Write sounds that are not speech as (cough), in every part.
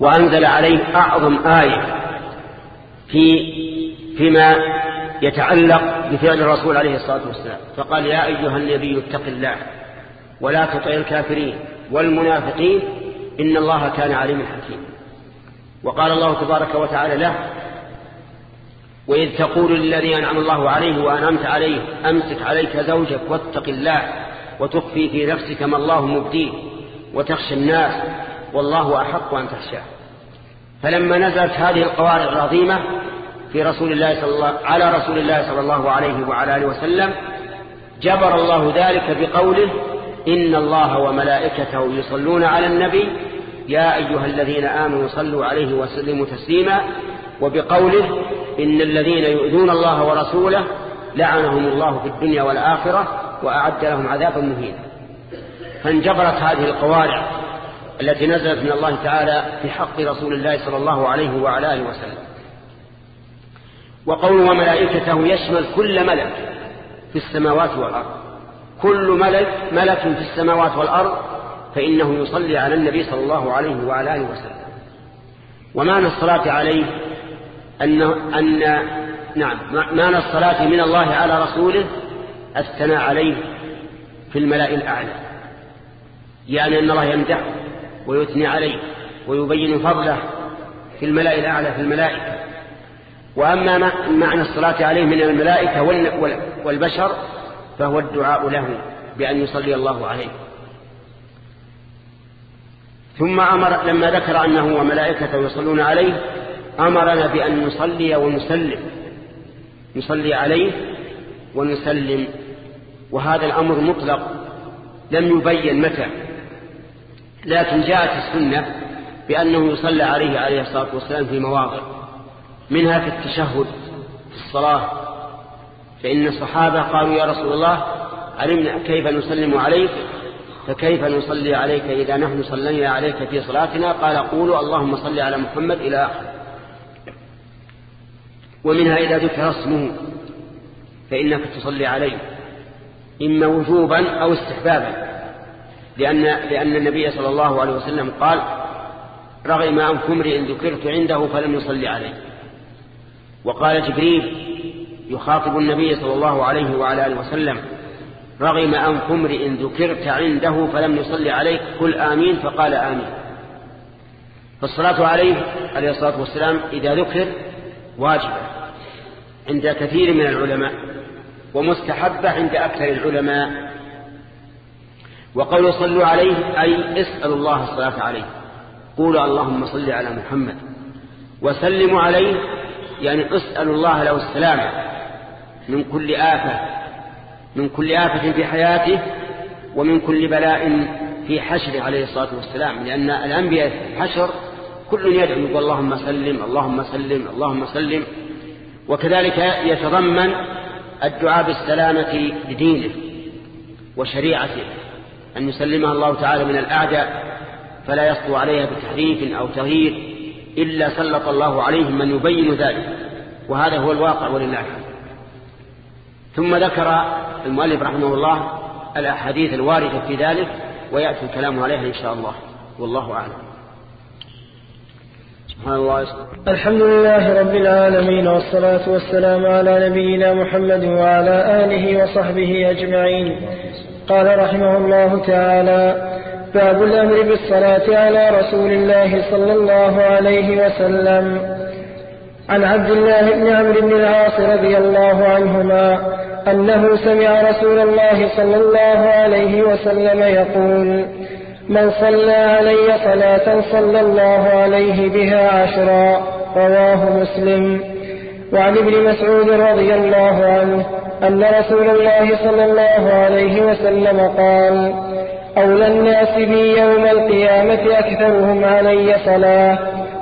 وأنزل عليه أعظم آية في فيما يتعلق بفعل الرسول عليه الصلاة والسلام. فقال يا أيها النبي اتق الله ولا تطع الكافرين والمنافقين إن الله كان عليما حكيما. وقال الله تبارك وتعالى له وإذ تقول للذي أنعم الله عليه وأنعمت عليه أمسك عليك زوجك واتق الله وتخفي في نفسك ما الله مبديه وتخشى الناس والله أحق أن تخشاه فلما نزلت هذه القواعد العظيمة في رسول الله صلى الله على رسول الله صلى الله عليه وعلى آله وسلم جبر الله ذلك بقوله إن الله وملائكته يصلون على النبي يا أيها الذين آمنوا صلوا عليه وسلموا تسليما. وبقوله إن الذين يؤذون الله ورسوله لعنهم الله في الدنيا والآخرة وأعد لهم عذابا مهينا. فانجبرت هذه القوارع التي نزلت من الله تعالى في حق رسول الله صلى الله عليه وعلى آله وسلم. وقول وملائكته يشمل كل ملك في السماوات والأرض. كل ملك ملك في السماوات والأرض فإنه يصلي على النبي صلى الله عليه وعلى آله وسلم. ومعنى الصلاة عليه أن, أن نعم معنى الصلاة من الله على رسوله الثناء عليه في الملأ الأعلى. يعني أن الله يمدحه. ويثني عليه ويبين فضله في الملأ الأعلى في الملائكة. وأما معنى الصلاة عليه من الملائكة والبشر فهو الدعاء له بأن يصلي الله عليه. ثم أمر لما ذكر أنه وملائكته يصلون عليه أمرنا بأن نصلي ونسلم. نصلي عليه ونسلم. وهذا الأمر مطلق لم يبين متى. لكن جاءت السنة بأنه يصلى عليه عليه الصلاة والسلام في مواضع. منها في التشهد في الصلاة. فإن الصحابة قالوا يا رسول الله علمنا كيف نسلم عليك؟ فكيف نصلي عليك إذا نحن صلينا عليك في صلاتنا؟ قال قولوا اللهم صل على محمد إلى آخر. ومنها إذا ذكر اسمه فإنك تصلي عليه. إما وجوبا أو استحبابا. لأن, لأن النبي صلى الله عليه وسلم قال رغم أنف امرئ ذكرت عنده فلم يصلي عليه. وقال جبريل يخاطب النبي صلى الله عليه وعلى آله وسلم رغم أنف امرئ ذكرت عنده فلم يصلي عليك قل آمين. فقال آمين. فالصلاة عليه عليه الصلاة والسلام إذا ذكر واجبة عند كثير من العلماء ومستحبة عند أكثر العلماء وقول صلوا عليه أي اسألوا الله الصلاة عليه. قولوا اللهم صل على محمد. وسلموا عليه يعني اسألوا الله له السلامة. من كل آفة من كل آفة في حياته ومن كل بلاء في حشره عليه الصلاة والسلام. لأن الأنبياء في الحشر كل يدعو يقول اللهم سلم اللهم سلم اللهم سلم. وكذلك يتضمن الدعاء بالسلامة لدينه وشريعته. أن يسلمها الله تعالى من الأعداء فلا يسطو عليها بتحريف أو تغيير إلا سلط الله عليهم من يبين ذلك وهذا هو الواقع ولله الحمد. ثم ذكر المؤلف رحمه الله الأحاديث الواردة في ذلك ويأتي الكلام عليها إن شاء الله. والله أعلم. سبحان الله. الحمد لله رب العالمين والصلاة والسلام على نبينا محمد وعلى آله وصحبه أجمعين. قال رحمه الله تعالى باب الأمر بالصلاة على رسول الله صلى الله عليه وسلم. عن عبد الله بن عمرو بن العاص رضي الله عنهما أنه سمع رسول الله صلى الله عليه وسلم يقول من صلى علي صلاة صلى الله عليه بها عشرا. رواه مسلم. وعن ابن مسعود رضي الله عنه أن رسول الله صلى الله عليه وسلم قال أولى الناس بي يوم القيامة أكثرهم علي صلاة.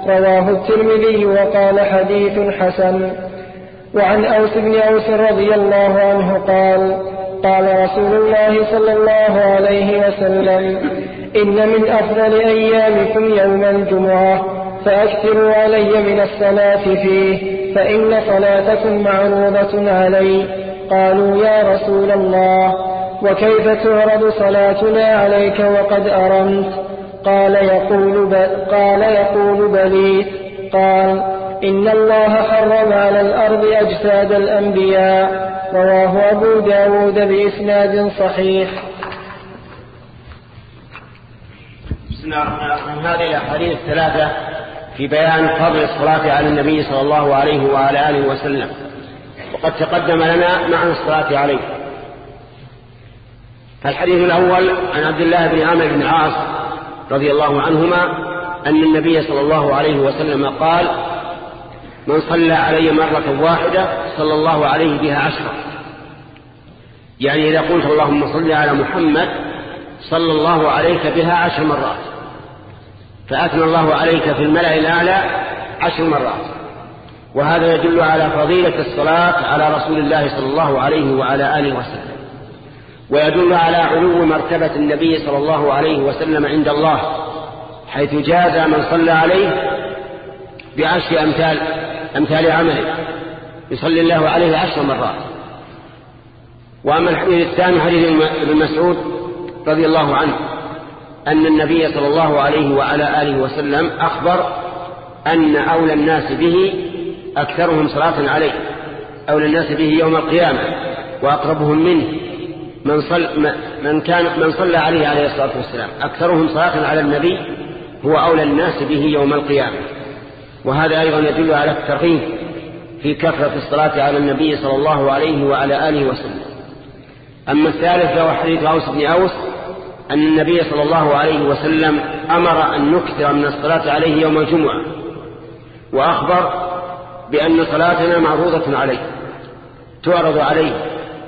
رواه الترمذي وقال حديث حسن. وعن أوس بن أوس رضي الله عنه قال قال رسول الله صلى الله عليه وسلم إن من أفضل أيامكم يوم الجمعة فأكثروا علي من الصلاة فيه. فإن صلاتكم معروضة علي. قالوا يا رسول الله وكيف تعرض صلاتنا عليك وقد أرمت؟ قال يقول, قال يقول بليت قال إن الله حرم على الأرض أجساد الأنبياء. رواه أبو داود بإسناد صحيح. بسم الله الرحمن الرحيم. هذه الأحاديث الثلاثة في بيان فضل الصلاة على النبي صلى الله عليه وعلى آله وسلم. وقد تقدم لنا معنى الصلاة عليه. فالحديث الأول عن عبد الله بن عامر بن العاص رضي الله عنهما أن النبي صلى الله عليه وسلم قال من صلى علي مرة واحدة صلى الله عليه بها عشرة. يعني إذا قلت اللهم صل على محمد صلى الله عليك بها عشر مرات. فأثنى الله عليك في الملأ الأعلى عشر مرات. وهذا يدل على فضيلة الصلاة على رسول الله صلى الله عليه وعلى آله وسلم. ويدل على علو مرتبة النبي صلى الله عليه وسلم عند الله حيث جاز من صلى عليه بعشر أمثال أمثال عمله. يصلي الله عليه عشر مرات. وأما الحديث الثاني حديث ابن مسعود رضي الله عنه. أن النبي صلى الله عليه وعلى آله وسلم أخبر أن أولى الناس به أكثرهم صلاة عليه. أولى الناس به يوم القيامة وأقربهم منه من, صل من, كان من صلى عليه عليه الصلاة والسلام. أكثرهم صلاة على النبي هو أولى الناس به يوم القيامة. وهذا أيضا يدل على الترغيب في كثرة الصلاة على النبي صلى الله عليه وعلى آله وسلم. أما الثالث فهو حديث أوس بن أوس أن النبي صلى الله عليه وسلم أمر أن نكثر من الصلاة عليه يوم الجمعة وأخبر بأن صلاتنا معروضة عليه تعرض عليه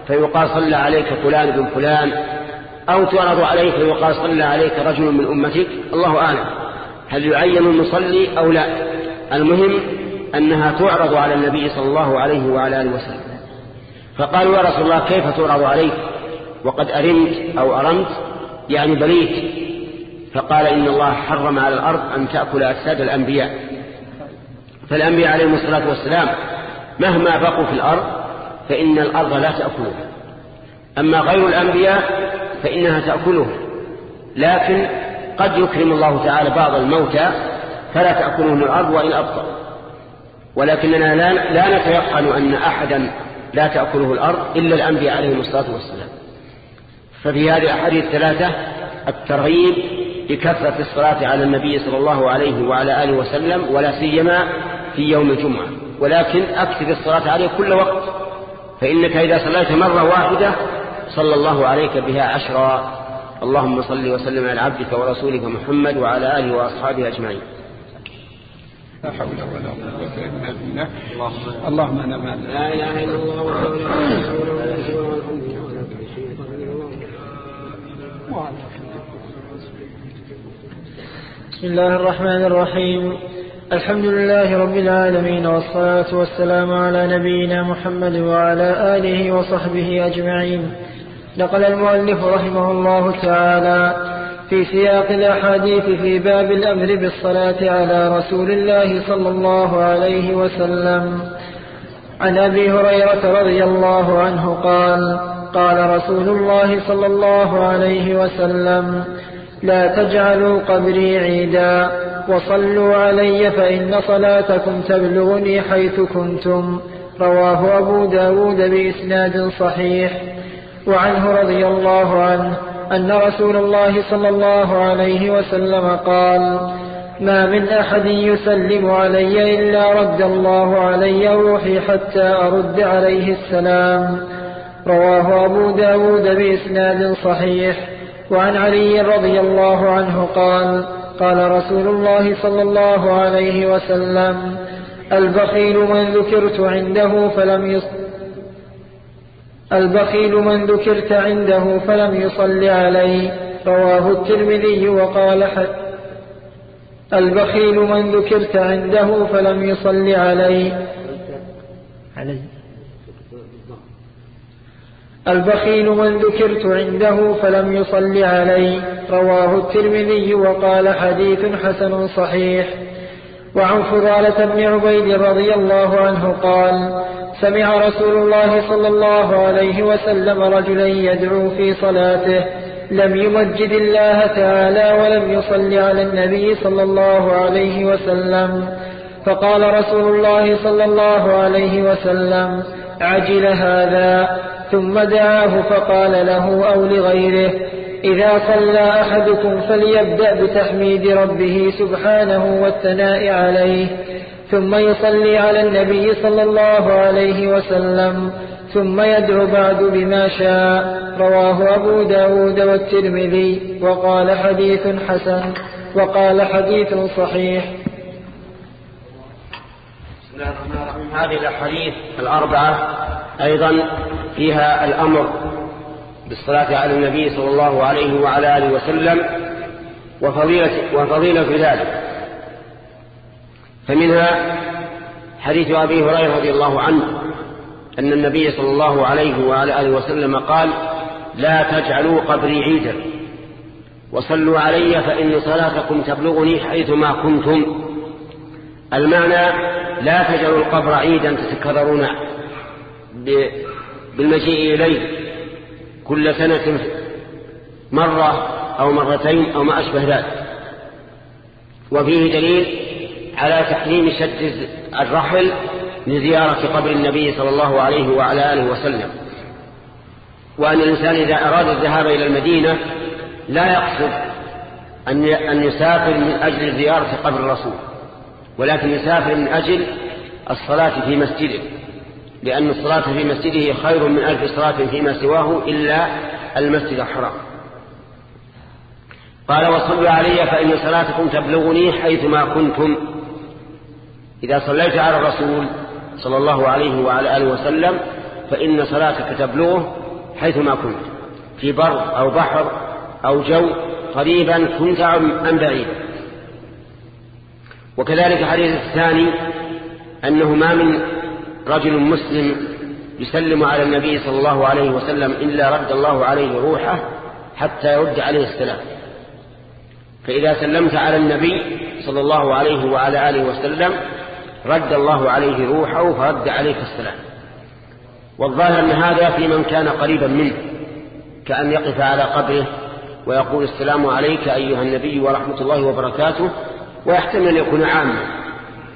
فيقال صلى عليك فلان بن فلان أو تعرض عليه فيقال صلى عليك رجل من أمتك الله أعلم هل يعين المصلي أو لا؟ المهم أنها تعرض على النبي صلى الله عليه وعلى آله وسلم. فقالوا يا رسول الله كيف تعرض عليك؟ وقد أرمت أو أرمت يعني بليت فقال إن الله حرم على الأرض أن تأكل أجساد الأنبياء. فالأنبياء عليهم الصلاة والسلام مهما بقوا في الأرض فإن الأرض لا تأكلها أما غير الأنبياء فإنها تأكلهم. لكن قد يكرم الله تعالى بعض الموتى فلا تأكلهم الأرض وإن أبطأ. ولكننا لا, لا نتيقن أن أحدا لا تأكله الأرض إلا الأنبياء عليهم الصلاة والسلام. ففي هذه الأحاديث الثلاثة الترغيب بكثرة الصلاة على النبي صلى الله عليه وعلى آله وسلم ولا سيما في يوم الجمعة. ولكن أكثر الصلاة عليه كل وقت فإنك إذا صليت مرة واحدة صلى الله عليك بها عشرا. اللهم صل وسلم على عبدك ورسولك محمد وعلى آله وأصحابه أجمعين. لا حول ولا قوة إلا بالله. اللهم أنا ما لا إله إلا الله وحده لا شريك له والحمد بسم الله الرحمن الرحيم. الحمد لله رب العالمين والصلاة والسلام على نبينا محمد وعلى آله وصحبه أجمعين. نقل المؤلف رحمه الله تعالى في سياق الأحاديث في باب الأمر بالصلاة على رسول الله صلى الله عليه وسلم. عن أبي هريرة رضي الله عنه قال قال رسول الله صلى الله عليه وسلم لا تجعلوا قبري عيدا وصلوا علي فإن صلاتكم تبلغني حيث كنتم. رواه أبو داود بإسناد صحيح. وعنه رضي الله عنه أن رسول الله صلى الله عليه وسلم قال ما من أحد يسلم علي إلا رد الله علي روحي حتى أرد عليه السلام. رواه أبو داود بإسناد صحيح. وعن علي رضي الله عنه قال قال رسول الله صلى الله عليه وسلم البخيل من ذكرت عنده فلم يص البخيل من ذكرت عنده فلم يصل عليه. رواه الترمذي وقال البخيل من ذكرت عنده فلم يصل عليه. عليه. البخيل من ذكرت عنده فلم يصل علي رواه الترمذي وقال حديث حسن صحيح. وعن فضالة بن عبيد رضي الله عنه قال سمع رسول الله صلى الله عليه وسلم رجلا يدعو في صلاته. لم يمجد الله تعالى ولم يصل على النبي صلى الله عليه وسلم. فقال رسول الله صلى الله عليه وسلم عجل هذا. ثم دعاه فقال له أو لغيره إذا صلى أحدكم فليبدأ بتحميد ربه سبحانه والثناء عليه ثم يصلي على النبي صلى الله عليه وسلم ثم يدعو بعد بما شاء رواه أبو داود والترمذي وقال حديث حسن وقال حديث صحيح. هذه الأحاديث الأربعة. أيضا فيها الأمر بالصلاة على النبي صلى الله عليه وعلى آله وسلم وفضيلة, وفضيلة ذلك. فمنها حديث أبي هريرة رضي الله عنه أن النبي صلى الله عليه وعلى آله وسلم قال لا تجعلوا قبري عيدا وصلوا علي فإن صلاتكم تبلغني حيثما كنتم. المعنى لا تجعلوا القبر عيدا تتكررون بالمجيء إليه كل سنة مرة أو مرتين أو ما أشبه ذلك. وفيه دليل على تحريم شد الرحل لزيارة قبر النبي صلى الله عليه وعلى آله وسلم. وأن الإنسان إذا أراد الذهاب إلى المدينة لا يقصد أن يسافر من أجل زيارة قبر الرسول ولكن يسافر من أجل الصلاة في مسجده. لأن الصلاة في مسجده خير من ألف صلاة فيما سواه إلا المسجد الحرام. قال وصلوا علي فإن صلاتكم تبلغني حيثما كنتم. إذا صليت على الرسول صلى الله عليه وعلى آله وسلم فإن صلاتك تبلغه حيثما كنت في بر أو بحر أو جو قريبا كنت أم بعيدا وكذلك الحديث الثاني أنه ما من رجل مسلم يسلم على النبي صلى الله عليه وسلم إلا رد الله عليه روحه حتى يرد عليه السلام. فإذا سلمت على النبي صلى الله عليه وعلى آله وسلم رد الله عليه روحه فرد عليك السلام. والظاهر أن هذا في من كان قريبا منه كأن يقف على قبره ويقول السلام عليك أيها النبي ورحمة الله وبركاته ويحتمل أن يكون عاما.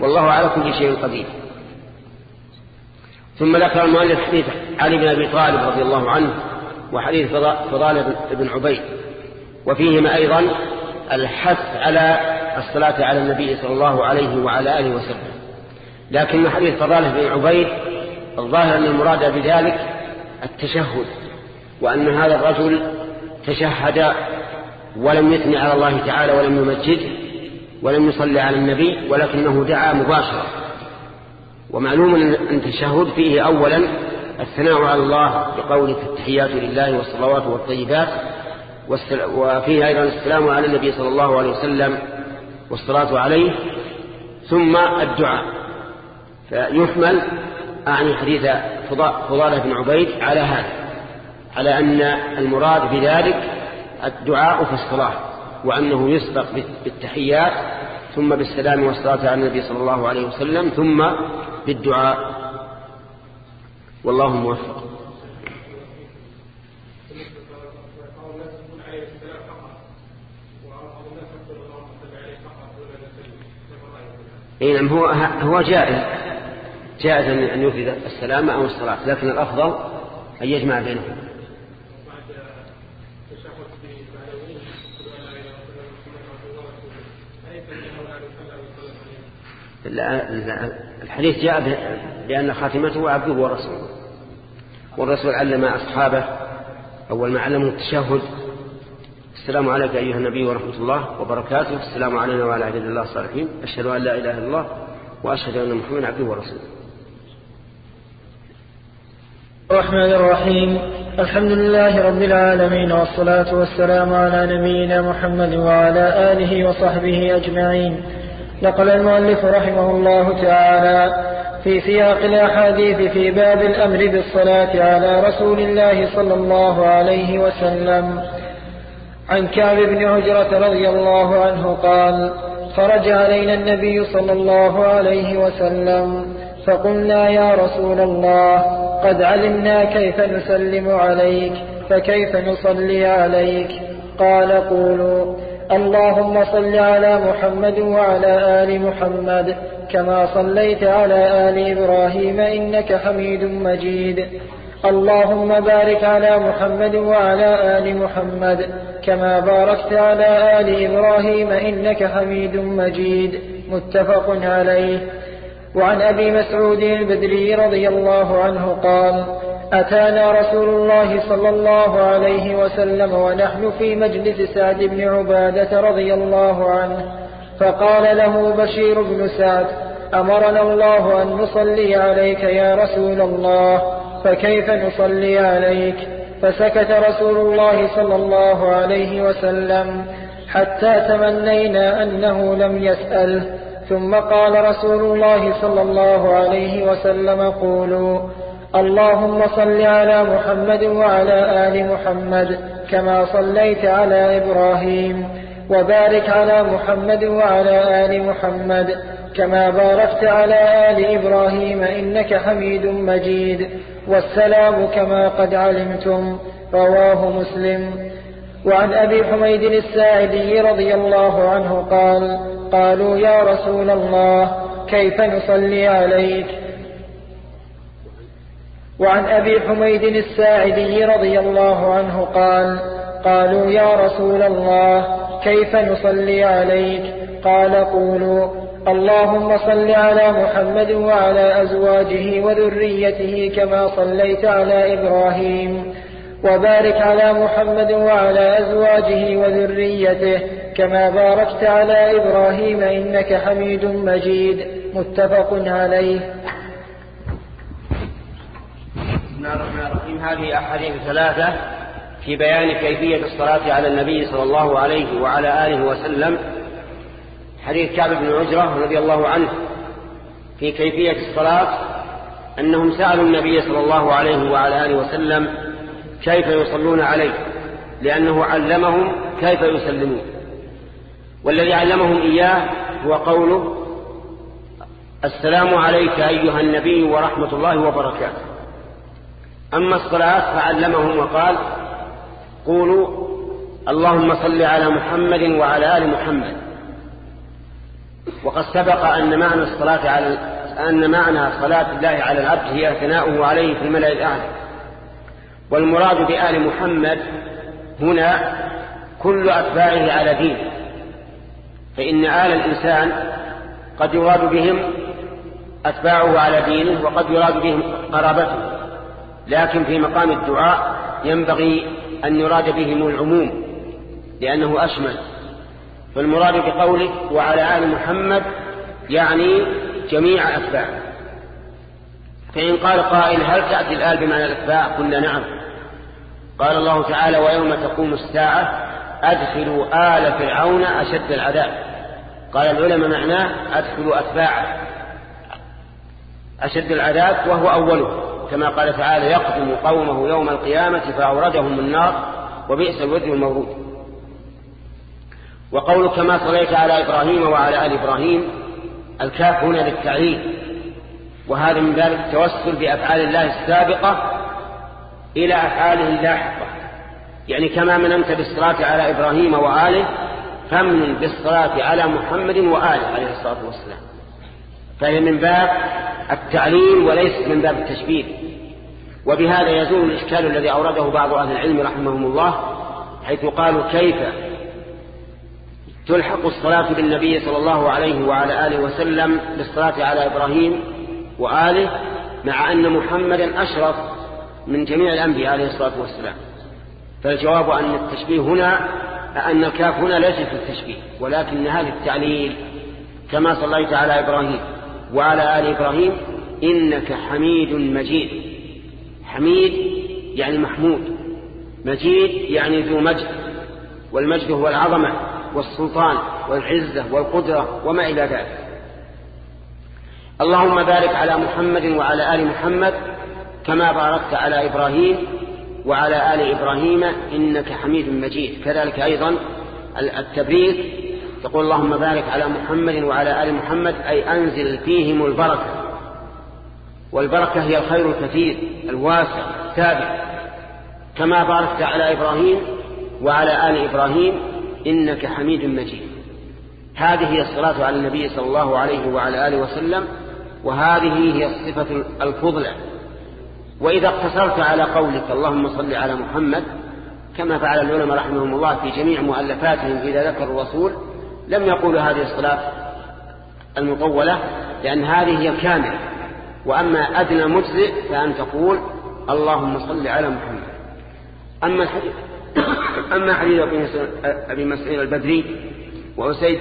والله على كل شيء قدير. ثم ذكر المؤلف حديث علي بن أبي طالب رضي الله عنه وحديث فضال بن عبيد. وفيهما أيضا الحث على الصلاة على النبي صلى الله عليه وعلى آله وسلم. لكن حديث فضالة بن عبيد الظاهر أن المراد بذلك التشهد وأن هذا الرجل تشهد ولم يثني على الله تعالى ولم يمجده ولم يصلي على النبي ولكنه دعا مباشرة. ومعلوم أن التشهد فيه أولا الثناء على الله بقوله التحيات لله والصلوات والطيبات وفيه أيضا السلام على النبي صلى الله عليه وسلم والصلاة عليه ثم الدعاء. فيحمل أعني حديث فضالة بن عبيد على هذا على أن المراد بذلك الدعاء في الصلاة وأنه يسبق بالتحيات ثم بالسلام والصلاة على النبي صلى الله عليه وسلم ثم بالدعاء. والله موفق. إي نعم هو هو جائز. جائز أن يفرد السلام أو الصلاة لكن الأفضل أن يجمع بينهم الحديث جاء بأن خاتمته عبده ورسوله. والرسول علم أصحابه أول ما علموا التشهد. السلام عليك أيها النبي ورحمة الله وبركاته. السلام علينا وعلى عباد الله الصالحين. أشهد أن لا إله إلا الله وأشهد أن محمدا عبده ورسوله. الرحمن الرحيم. الحمد لله رب العالمين والصلاة والسلام على نبينا محمد وعلى آله وصحبه أجمعين. نقل المؤلف رحمه الله تعالى في سياق الأحاديث في باب الأمر بالصلاة على رسول الله صلى الله عليه وسلم. عن كعب بن عجرة رضي الله عنه قال خرج علينا النبي صلى الله عليه وسلم فقلنا يا رسول الله قد علمنا كيف نسلم عليك فكيف نصلي عليك؟ قال قولوا. اللهم صل على محمد وعلى آل محمد كما صليت على آل إبراهيم إنك حميد مجيد. اللهم بارك على محمد وعلى آل محمد كما باركت على آل إبراهيم إنك حميد مجيد. متفق عليه. وعن أبي مسعود البدري رضي الله عنه قال أتانا رسول الله صلى الله عليه وسلم ونحن في مجلس سعد بن عبادة رضي الله عنه فقال له بشير بن سعد أمرنا الله أن نصلي عليك يا رسول الله فكيف نصلي عليك؟ فسكت رسول الله صلى الله عليه وسلم حتى تمنينا أنه لم يسأله ثم قال رسول الله صلى الله عليه وسلم قولوا اللهم صل على محمد وعلى آل محمد كما صليت على إبراهيم وبارك على محمد وعلى آل محمد كما باركت على آل إبراهيم إنك حميد مجيد والسلام كما قد علمتم رواه مسلم. وعن أبي حميد الساعدي رضي الله عنه قال قالوا يا رسول الله كيف نصلي عليك؟ وعن أبي حميد الساعدي رضي الله عنه قال قالوا يا رسول الله كيف نصلي عليك؟ قال قولوا اللهم صل على محمد وعلى أزواجه وذريته كما صليت على إبراهيم وبارك على محمد وعلى أزواجه وذريته كما باركت على إبراهيم إنك حميد مجيد متفق عليه. الرحمن الرحيم. هذه أحاديث ثلاثة في بيان كيفية الصلاة على النبي صلى الله عليه وعلى آله وسلم. حديث كعب بن عجرة رضي الله عنه في كيفية الصلاة أنهم سألوا النبي صلى الله عليه وعلى آله وسلم كيف يصلون عليه لأنه علمهم كيف يسلمون. والذي علمهم إياه هو قوله السلام عليك أيها النبي ورحمة الله وبركاته. أما الصلاة فعلمهم وقال قولوا اللهم صل على محمد وعلى آل محمد. وقد سبق أن معنى الصلاة على أن معنى صلاة الله على العبد هي ثناؤه عليه في الملأ الأعلى والمراد بآل محمد هنا كل أتباعه على دين. فإن آل الإنسان قد يراد بهم أتباعه على دينه وقد يراد بهم قرابته. لكن في مقام الدعاء ينبغي أن يراد بهم العموم لأنه أشمل. فالمراد بقوله وعلى آل محمد يعني جميع أتباعه. فإن قال قائل هل تأتي الآل بمعنى الأتباع؟ قلنا نعم. قال الله تعالى ويوم تقوم الساعة أدخلوا آل فرعون أشد العذاب. قال العلماء معناه أدخلوا أتباعه. أشد العذاب وهو أوله. كما قال تعالى يقدم قومه يوم القيامة فأوردهم النار وبئس الوزر المورود. وقول كما صليت على إبراهيم وعلى آل إبراهيم الكاف هنا للتعليل وهذا من ذلك التوسل بأفعال الله السابقة إلى أفعاله اللاحقة. يعني كما منمت بالصلاة على إبراهيم وآله فمن بالصلاة على محمد وآله عليه الصلاة والسلام. فهي من باب التعليم وليس من باب التشبيه. وبهذا يزول الإشكال الذي أورده بعض أهل العلم رحمهم الله حيث قالوا كيف تلحق الصلاة بالنبي صلى الله عليه وعلى آله وسلم بالصلاة على إبراهيم وآله مع أن محمدا أشرف من جميع الأنبياء عليه الصلاة والسلام. فالجواب أن التشبيه هنا أن الكاف هنا ليس في التشبيه ولكن هذا التعليل كما صليت على إبراهيم. وعلى آل إبراهيم إنك حميد مجيد. حميد يعني محمود مجيد يعني ذو مجد والمجد هو العظمة والسلطان والعزة والقدرة وما إلى ذلك. اللهم بارك على محمد وعلى آل محمد كما باركت على إبراهيم وعلى آل إبراهيم إنك حميد مجيد. كذلك أيضا التبريك تقول اللهم بارك على محمد وعلى آل محمد أي أنزل فيهم البركة. والبركة هي الخير الكثير الواسع التابع. كما باركت على إبراهيم وعلى آل إبراهيم إنك حميد مجيد. هذه هي الصلاة على النبي صلى الله عليه وعلى آله وسلم وهذه هي الصفة الفضلى وإذا اقتصرت على قولك اللهم صل على محمد كما فعل العلماء رحمهم الله في جميع مؤلفاتهم إذا ذكروا الرسول لم يقولوا هذه الصلاة المطولة لأن هذه هي الكاملة. وأما أدنى مجزئ فأن تقول اللهم صل على محمد. أما الحديث (coughs) أما حديث أبي مسعود البدري وأسيد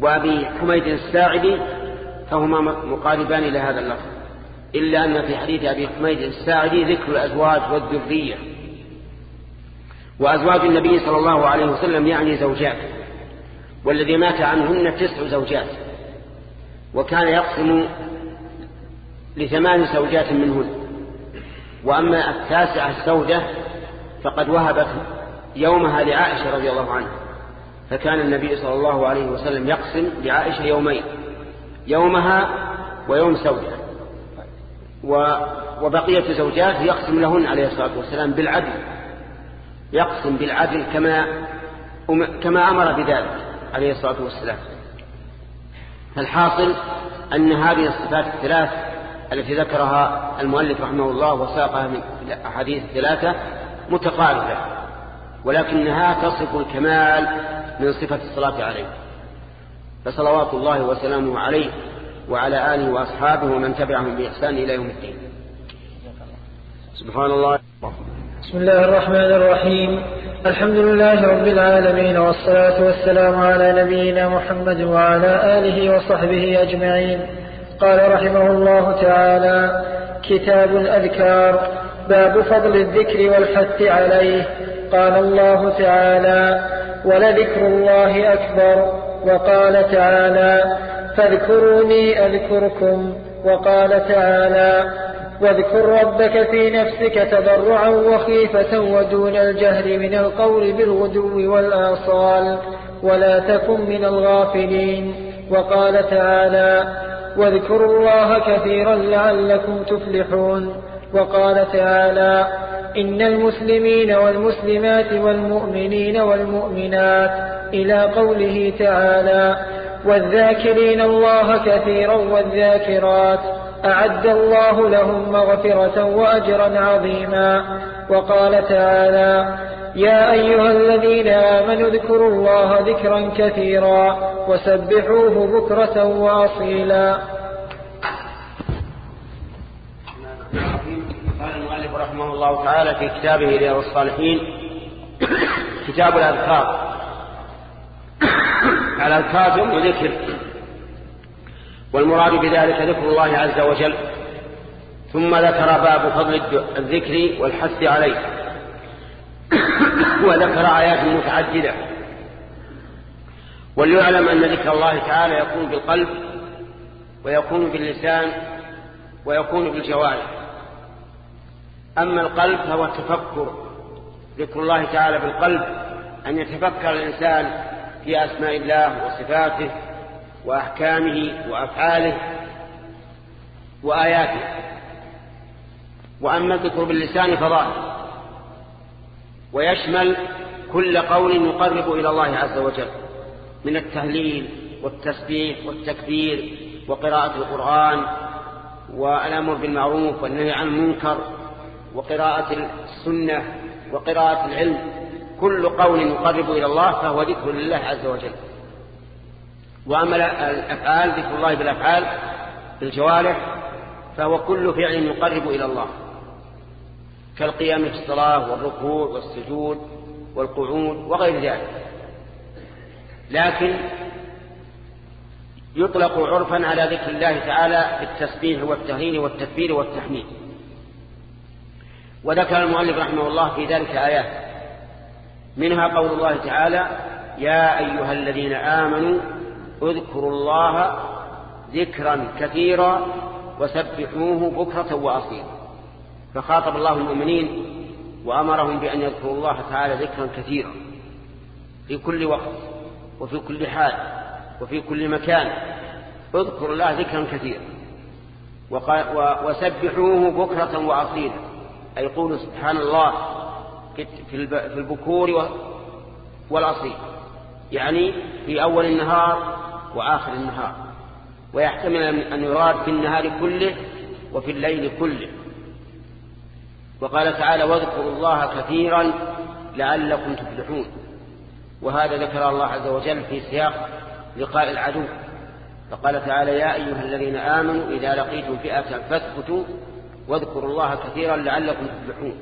وأبي حميد الساعدي فهما مقاربان إلى هذا اللفظ. إلا أن في حديث أبي حميد الساعدي ذكر الأزواج والذرية. وأزواج النبي صلى الله عليه وسلم يعني زوجات. والذي مات عنهن تسع زوجات وكان يقسم لثمان زوجات منهن. وأما التاسعة السودة فقد وهبت يومها لعائشة رضي الله عنها فكان النبي صلى الله عليه وسلم يقسم لعائشة يومين يومها ويوم سودة وبقية زوجات يقسم لهن عليه الصلاة والسلام بالعدل يقسم بالعدل كما كما أمر بذلك. عليه الصلاة والسلام. فالحاصل أن هذه الصفات الثلاث التي ذكرها المؤلف رحمه الله وساقها من الأحاديث الثلاثة متقاربة ولكنها تصف الكمال من صفة الصلاة عليه. فصلوات الله وسلامه عليه وعلى آله وأصحابه ومن تبعهم بإحسان إلى يوم الدين. سبحان الله. بسم الله الرحمن الرحيم. الحمد لله رب العالمين والصلاة والسلام على نبينا محمد وعلى آله وصحبه أجمعين. قال رحمه الله تعالى كتاب الأذكار باب فضل الذكر والحث عليه. قال الله تعالى ولذكر الله أكبر. وقال تعالى فاذكروني أذكركم. وقال تعالى واذكر ربك في نفسك تضرعا وخيفة ودون الجهر من القول بالغدو والآصال ولا تكن من الغافلين. وقال تعالى واذكروا الله كثيرا لعلكم تفلحون. وقال تعالى إن المسلمين والمسلمات والمؤمنين والمؤمنات إلى قوله تعالى والذاكرين الله كثيرا والذاكرات أعد الله لهم مغفرة وأجرا عظيما. وقال تعالى يا أيها الذين آمنوا اذكروا الله ذكرا كثيرا وسبحوه بكرة وأصيلا. قال المؤلف رحمه الله تعالى في كتابه رياض الصالحين كتاب الأذكار. على الكاظم وذكر والمراد بذلك ذكر الله عز وجل. ثم ذكر باب فضل الذكر والحث عليه. (coughs) وذكر آيات متعددة. وليعلم أن ذكر الله تعالى يكون بالقلب ويكون باللسان ويكون بالجوارح. أما القلب فهو التفكر. ذكر الله تعالى بالقلب أن يتفكر الإنسان في أسماء الله وصفاته وأحكامه وأفعاله وآياته. وأما الذكر باللسان فظاهر. ويشمل كل قول يقرب إلى الله عز وجل من التهليل والتسبيح والتكبير وقراءة القرآن والأمر بالمعروف والنهي عن المنكر وقراءة السنة وقراءة العلم. كل قول يقرب إلى الله فهو ذكر لله عز وجل. وأما الأفعال ذكر الله بالأفعال بالجوارح فهو كل فعل يقرب إلى الله. كالقيام في الصلاة والركوع والسجود والقعود وغير ذلك. لكن يطلق عرفا على ذكر الله تعالى بالتسبيح والتهليل والتكبير والتحميد. وذكر المؤلف رحمه الله في ذلك آيات. منها قول الله تعالى يا أيها الذين آمنوا اذكروا الله ذكرا كثيرا وسبحوه بكرة وأصيلا. فخاطب الله المؤمنين وأمرهم بأن يذكروا الله تعالى ذكرا كثيرا. في كل وقت وفي كل حال وفي كل مكان اذكروا الله ذكرا كثيرا. وسبحوه بكرة وأصيلا. أي قولوا سبحان الله في البكور والأصيل. يعني في أول النهار وآخر النهار. ويحتمل أن يراد في النهار كله وفي الليل كله. وقال تعالى واذكروا الله كثيرا لعلكم تفلحون وهذا ذكر الله عز وجل في سياق لقاء العدو. فقال تعالى يا أيها الذين آمنوا إذا لقيتم فئة فاثبتوا واذكروا الله كثيرا لعلكم تفلحون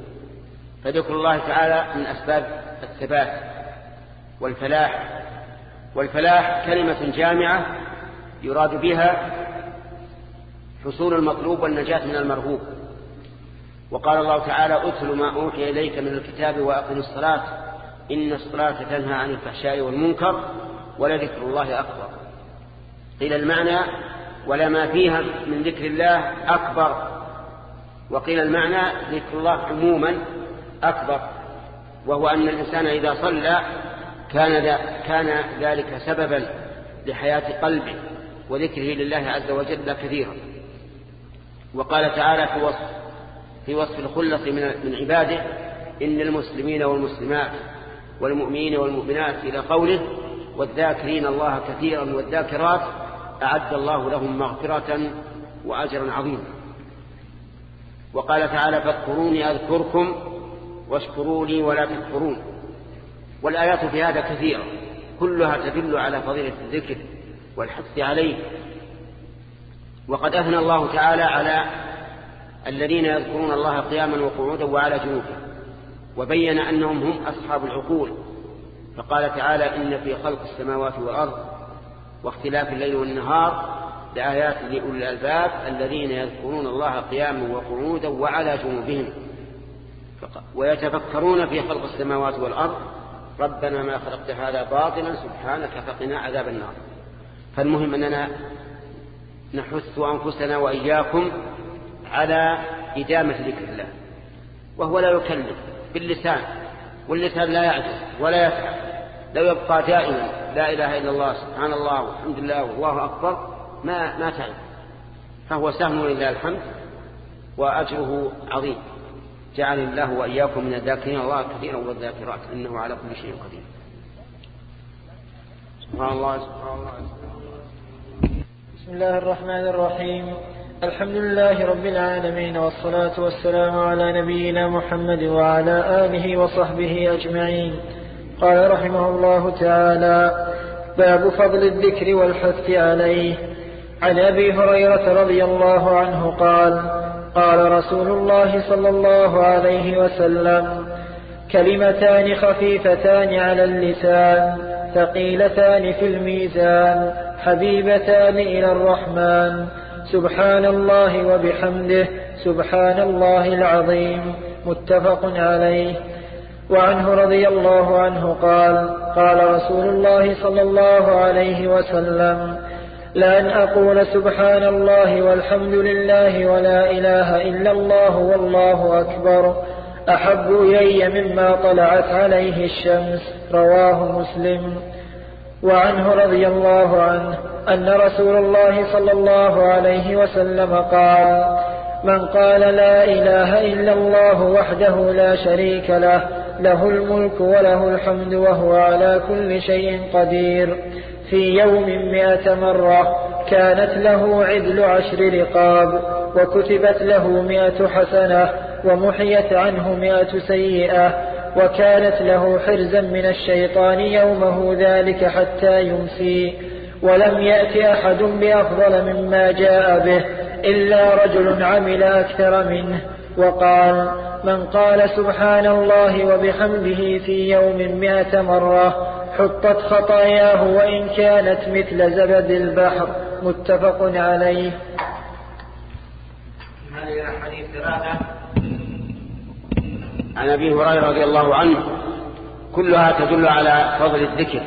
فذكر الله تعالى من أسباب الثبات والفلاح والفلاح كلمة جامعة يراد بها حصول المطلوب والنجاة من المرهوب. وقال الله تعالى أتل ما أوحي إليك من الكتاب وأقم الصلاة. إن الصلاة تنهى عن الفحشاء والمنكر ولذكر الله أكبر. قيل المعنى ولما فيها من ذكر الله أكبر. وقيل المعنى ذكر الله عموما أكبر. وهو أن الإنسان إذا صلى كان, كان ذلك سببا لحياة قلبه وذكره لله عز وجل كثيرا. وقال تعالى في وصف في وصف الخلص من من عباده إن المسلمين والمسلمات والمؤمنين والمؤمنات إلى قوله والذاكرين الله كثيرا والذاكرات أعد الله لهم مغفرة وأجرا عظيما. وقال تعالى فاذكروني أذكركم واشكروا لي ولا تكفرون. والآيات في هذا كثيرة كلها تدل على فضيلة الذكر والحث عليه. وقد أثنى الله تعالى على الذين يذكرون الله قياما وقعودا وعلى جنوبهم وبين أنهم هم أصحاب العقول. فقال تعالى إن في خلق السماوات والأرض واختلاف الليل والنهار لآيات لأولي الألباب الذين يذكرون الله قياما وقعودا وعلى جنوبهم. ويتفكرون في خلق السماوات والأرض ربنا ما خلقت هذا باطلا سبحانك فقنا عذاب النار. فالمهم أننا نحث أنفسنا وإياكم على إدامة ذكر الله وهو لا يكلف باللسان واللسان لا يعجز ولا يفعل لو يبقى دائما لا إله إلا الله سبحان الله والحمد لله والله أكبر ما ما تعب فهو سهم لله الحمد وأجره عظيم. جعل الله وإياكم من الذاكرين. الله كثيرا والذاكرات إنه على كل شيء قدير. سبحان الله سبحان الله. بسم الله الرحمن الرحيم. الحمد لله رب العالمين والصلاة والسلام على نبينا محمد وعلى آله وصحبه أجمعين. قال رحمه الله تعالى باب فضل الذكر والحث عليه. عن أبي هريرة رضي الله عنه قال قال رسول الله صلى الله عليه وسلم كلمتان خفيفتان على اللسان ثقيلتان في الميزان حبيبتان إلى الرحمن. سبحان الله وبحمده سبحان الله العظيم. متفق عليه. وعنه رضي الله عنه قال قال رسول الله صلى الله عليه وسلم لأن أقول سبحان الله والحمد لله ولا إله إلا الله والله أكبر. أحب إلي مما طلعت عليه الشمس. رواه مسلم. وعنه رضي الله عنه أن رسول الله صلى الله عليه وسلم قال من قال لا إله إلا الله وحده لا شريك له له الملك وله الحمد وهو على كل شيء قدير. في يوم مئة مرة كانت له عدل عشر رقاب وكتبت له مئة حسنة ومحيت عنه مئة سيئة وكانت له حرزا من الشيطان يومه ذلك حتى يمسي. ولم يأت أحد بأفضل مما جاء به إلا رجل عمل أكثر منه. وقال من قال سبحان الله وبحمده في يوم مئة مرة حطت خطاياه وإن كانت مثل زبد البحر. متفق عليه. هذه عن أبي هريرة رضي الله عنه. كلها تدل على فضل الذكر.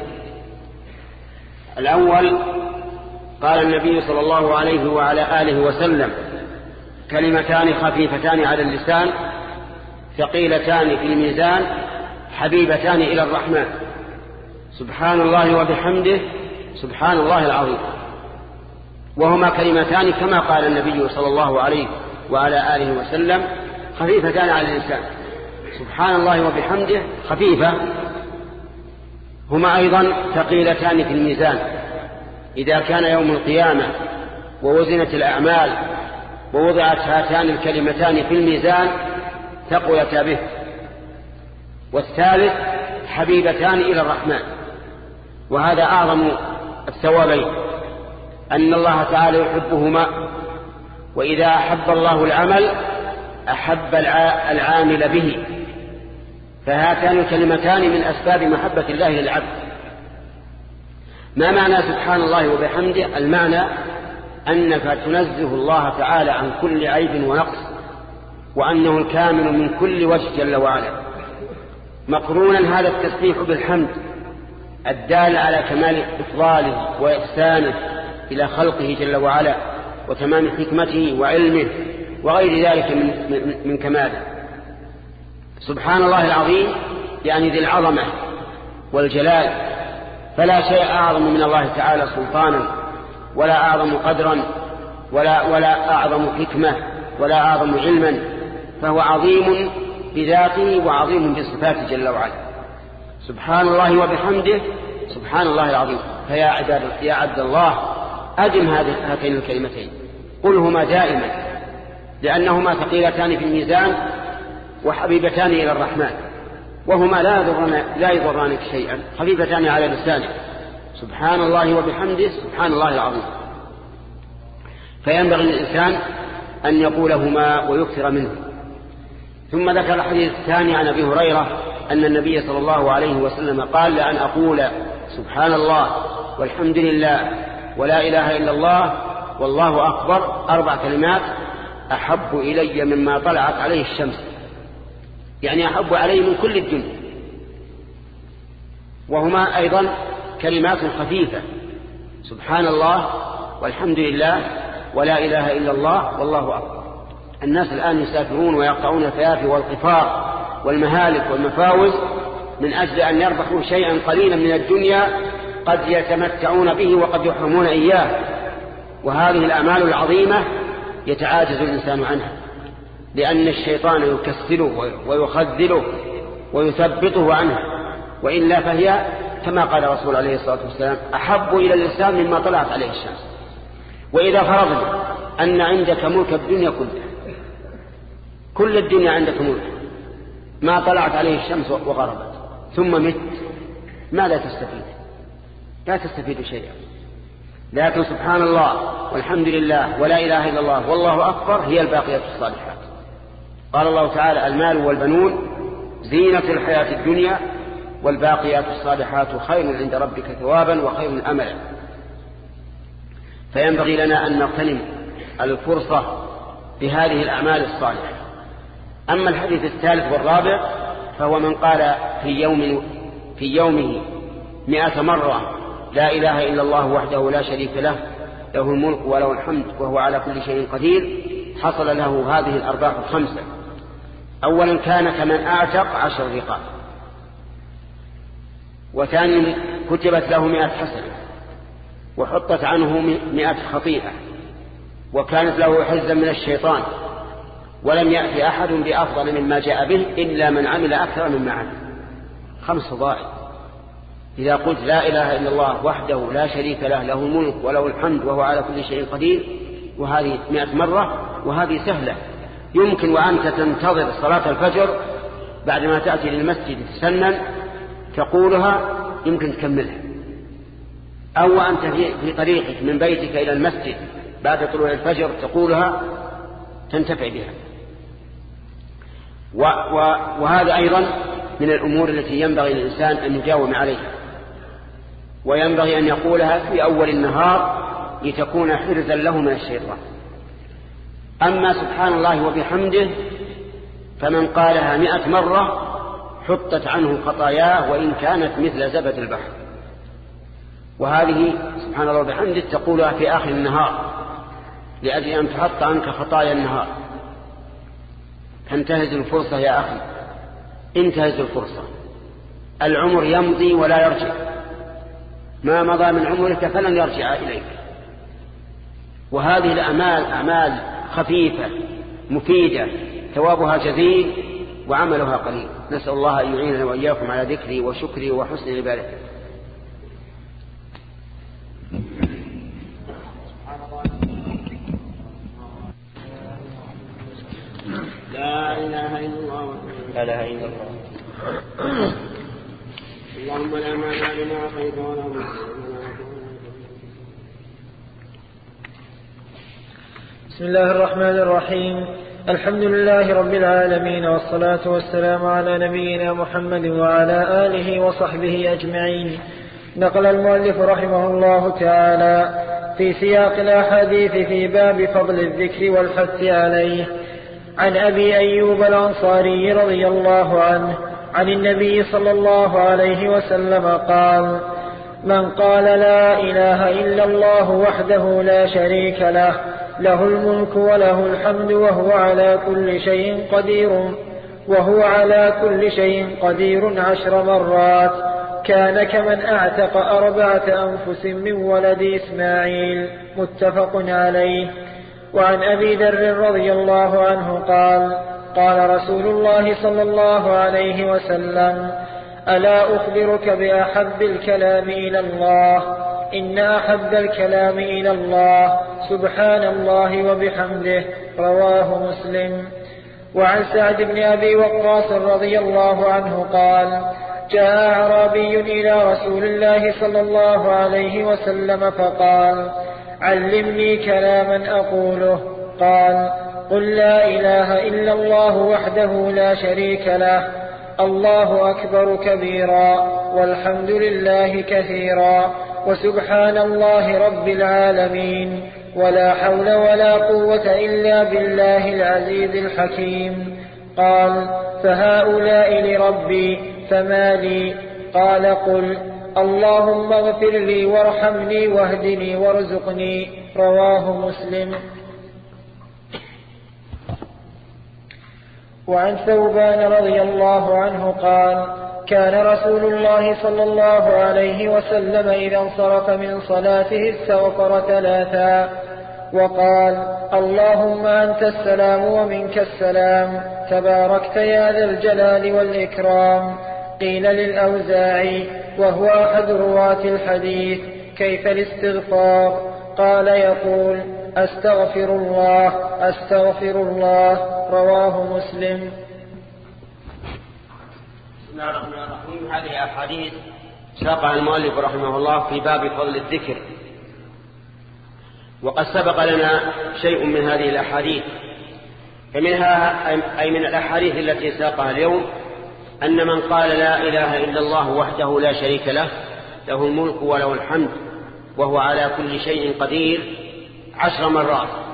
الأول قال النبي صلى الله عليه وعلى آله وسلم كلمتان خفيفتان على اللسان ثقيلتان في الميزان حبيبتان إلى الرحمن. سبحان الله وبحمده سبحان الله العظيم. وهما كلمتان كما قال النبي صلى الله عليه وعلى آله وسلم خفيفتان على الإنسان سبحان الله وبحمده خفيفة. هما أيضا ثقيلتان في الميزان. إذا كان يوم القيامة ووزنت الأعمال ووضعت هاتان الكلمتان في الميزان ثقلتا به. والثالث حبيبتان إلى الرحمن. وهذا أعظم الثوابين. أن الله تعالى يحبهما. وإذا أحب الله العمل أحب العامل به. فهاتان الكلمتان من أسباب محبة الله للعبد. ما معنى سبحان الله وبحمده؟ المعنى أنك تنزه الله تعالى عن كل عيب ونقص وأنه الكامل من كل وجه جل وعلا. مقرونا هذا التسبيح بالحمد الدال على كمال إفضاله وإحسانه إلى خلقه جل وعلا وتمام حكمته وعلمه وغير ذلك من, من, من كماله. سبحان الله العظيم يعني ذي العظمة والجلال فلا شيء أعظم من الله تعالى سلطانا ولا أعظم قدرا ولا, ولا أعظم حكمة ولا أعظم علما فهو عظيم بذاته وعظيم بصفاته جل وعلا. سبحان الله وبحمده سبحان الله العظيم. فيا عباد يا عبد الله أدم هاتين الكلمتين. قلهما دائما لأنهما ثقيلتان في الميزان وحبيبتان إلى الرحمن وهما لا يضران لا يضرانك شيئا خفيفتان على لسانك. سبحان الله وبحمده سبحان الله العظيم. فينبغي للإنسان أن يقولهما ويكثر منه. ثم ذكر الحديث الثاني عن أبي هريرة أن النبي صلى الله عليه وسلم قال لأن أقول سبحان الله والحمد لله ولا إله إلا الله والله أكبر أربع كلمات أحب إلي مما طلعت عليه الشمس. يعني أحب علي من كل الدنيا. وهما أيضا كلمات خفيفة. سبحان الله والحمد لله ولا إله إلا الله والله أكبر. الناس الآن يسافرون ويقطعون الفيافي والقفار والمهالك والمفاوز من أجل أن يربحوا شيئا قليلا من الدنيا قد يتمتعون به وقد يحرمون إياه. وهذه الأمال العظيمة يتعاجز الإنسان عنها لأن الشيطان يكسله ويخذله ويثبطه عنها وإلا فهي كما قال الرسول عليه الصلاة والسلام أحب إلى الإنسان مما طلعت عليه الشمس. وإذا فرضنا أن عندك ملك الدنيا كلها كل الدنيا عندك ملك ما طلعت عليه الشمس وغربت ثم مت ماذا تستفيد؟ لا تستفيد شيئا. لكن سبحان الله والحمد لله ولا إله إلا الله والله أكبر هي الباقيات الصالحات. قال الله تعالى المال والبنون زينة الحياة الدنيا والباقيات الصالحات خير عند ربك ثوابا وخير أملا. فينبغي لنا أن نغتنم الفرصة بهذه الأعمال الصالحة. أما الحديث الثالث والرابع فهو من قال في يوم في يومه مئة مرة لا إله إلا الله وحده لا شريك له له الملك وله الحمد وهو على كل شيء قدير حصل له هذه الأرباح الخمسة. أولا كان كمن أعتق عشر رقاب. وثانيا كتبت له مئة حسنة وحطت عنه مئة خطيئة وكانت له حزا من الشيطان ولم يأتي أحد بأفضل مما جاء به إلا من عمل أكثر مما عمل. خمس فضائل. إذا قلت لا إله إلا الله وحده لا شريك له له الملك وله الحمد وهو على كل شيء قدير وهذه مئة مرة وهذه سهلة. يمكن وأنت تنتظر صلاة الفجر بعدما تأتي للمسجد تسنن تقولها يمكن تكملها. أو أنت في طريقك من بيتك إلى المسجد بعد طلوع الفجر تقولها تنتفع بها. وهذا أيضا من الأمور التي ينبغي للإنسان أن يجاوم عليها. وينبغي أن يقولها في أول النهار لتكون حرزا له من الشيطان. أما سبحان الله وبحمده فمن قالها مئة مرة حطت عنه خطاياه وإن كانت مثل زبد البحر. وهذه سبحان الله وبحمده تقولها في آخر النهار لأجل أن تحط عنك خطايا النهار. تنتهز الفرصة يا أخي. انتهز الفرصة. العمر يمضي ولا يرجع. ما مضى من عمرك فلن يرجع إليك. وهذه الأعمال أعمال خفيفة مفيدة ثوابها جزيل. وعملها قليل. نسأل الله أن يعيننا وإياكم على ذكري وشكري وحسن عبادته لا إله إلا الله. لا إله إلا الله. اللهم لا مانع لما أعطيت ولا بسم الله الرحمن الرحيم. الحمد لله رب العالمين والصلاة والسلام على نبينا محمد وعلى آله وصحبه أجمعين. نقل المؤلف رحمه الله تعالى في سياق الأحاديث في باب فضل الذكر والحث عليه. عن أبي أيوب الأنصاري رضي الله عنه عن النبي صلى الله عليه وسلم قال من قال لا إله إلا الله وحده لا شريك له له الملك وله الحمد وهو على كل شيء قدير وهو على كل شيء قدير عشر مرات. كان كمن أعتق أربعة أنفس من ولد إسماعيل. متفق عليه. وعن أبي ذر رضي الله عنه قال قال رسول الله صلى الله عليه وسلم ألا أخبرك بأحب الكلام إلى الله؟ إن أحب الكلام إلى الله سبحان الله وبحمده رواه مسلم. وعن سعد بن أبي وقاص رضي الله عنه قال جاء أعرابي إلى رسول الله صلى الله عليه وسلم فقال علمني كلاما أقوله. قال قل لا إله إلا الله وحده لا شريك له. الله أكبر كبيرا والحمد لله كثيرا. وسبحان الله رب العالمين ولا حول ولا قوة إلا بالله العزيز الحكيم. قال فهؤلاء لربي فما لي؟ قال قل اللهم اغفر لي وارحمني واهدني وارزقني. رواه مسلم. وعن ثوبان رضي الله عنه قال كان رسول الله صلى الله عليه وسلم إذا انصرف من صلاته استغفر ثلاثا وقال اللهم أنت السلام ومنك السلام تباركت يا ذا الجلال والإكرام قيل للأوزاعي وهو أحد رواة الحديث كيف الاستغفار؟ قال يقول أستغفر الله أستغفر الله. رواه مسلم. بسم الله الرحمن الرحيم. هذه أحاديث ساقها المؤلف رحمه الله في باب فضل الذكر. وقد سبق لنا شيء من هذه الأحاديث فمنها أي من الأحاديث التي ساقها اليوم أن من قال لا إله إلا الله وحده لا شريك له له الملك وله الحمد وهو على كل شيء قدير عشر مرات.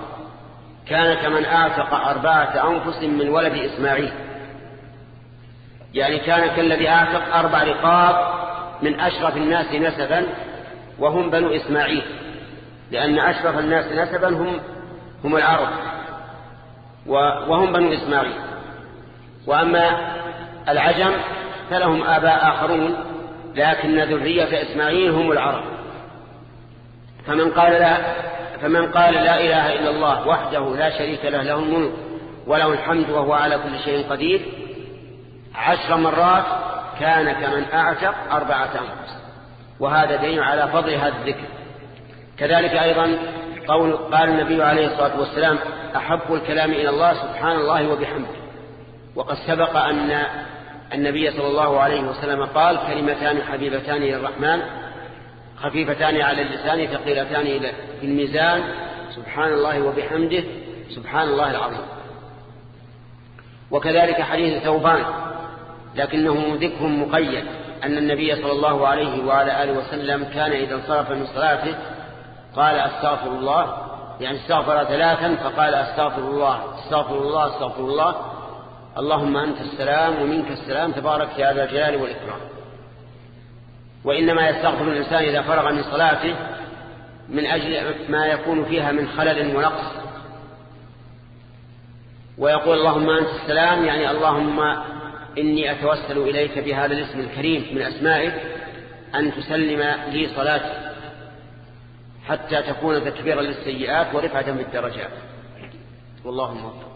كان كمن اعتق أربعة أنفس من ولد إسماعيل. يعني كان كالذي اعتق أربع رقاب من أشرف الناس نسبا وهم بنو إسماعيل. لأن أشرف الناس نسبا هم هم العرب وهم بنو إسماعيل. وأما العجم فلهم آباء آخرون لكن ذرية إسماعيل هم العرب. فمن قال لا فمن قال لا إله إلا الله وحده لا شريك له له الملك وله الحمد وهو على كل شيء قدير عشر مرات كان كمن أعتق أربعة أنفس. وهذا دليل على فضل هذا الذكر. كذلك أيضا قول قال النبي عليه الصلاة والسلام أحب الكلام إلى الله سبحان الله وبحمده. وقد سبق أن النبي صلى الله عليه وسلم قال كلمتان حبيبتان للرحمن خفيفتان على اللسان ثقيلتان في الميزان. سبحان الله وبحمده سبحان الله العظيم. وكذلك حديث ثوبان لكنه ذكر مقيد أن النبي صلى الله عليه وعلى آله وسلم كان إذا انصرف من صلاته قال أستغفر الله. يعني استغفر ثلاثا فقال أستغفر الله استغفر الله استغفر الله. اللهم أنت السلام ومنك السلام. تبارك يا ذا الجلال والإكرام. وإنما يستغفر الإنسان إذا فرغ من صلاته من أجل ما يكون فيها من خلل ونقص. ويقول اللهم أنت السلام يعني اللهم إني أتوسل إليك بهذا الاسم الكريم من أسمائك أن تسلم لي صلاتي حتى تكون تكبيرا للسيئات ورفعة بالدرجات. والله موفق.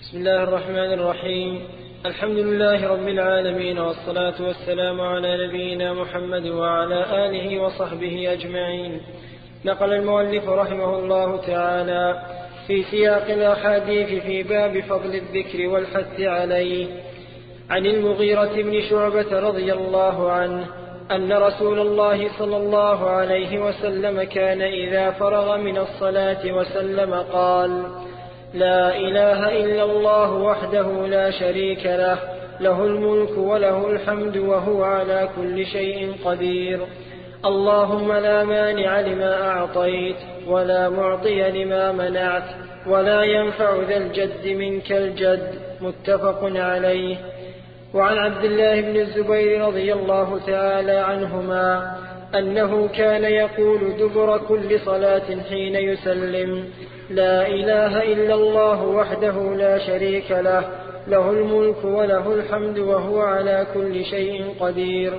بسم الله الرحمن الرحيم. الحمد لله رب العالمين والصلاة والسلام على نبينا محمد وعلى آله وصحبه أجمعين. نقل المؤلف رحمه الله تعالى في سياق الأحاديث في باب فضل الذكر والحث عليه. عن المغيرة بن شعبة رضي الله عنه أن رسول الله صلى الله عليه وسلم كان إذا فرغ من الصلاة وسلم قال لا إله إلا الله وحده لا شريك له له الملك وله الحمد وهو على كل شيء قدير. اللهم لا مانع لما أعطيت ولا معطي لما منعت ولا ينفع ذا الجد منك الجد متفق عليه. وعن عبد الله بن الزبير رضي الله تعالى عنهما أنه كان يقول دبر كل صلاة حين يسلم. لا إله إلا الله وحده لا شريك له له الملك وله الحمد وهو على كل شيء قدير.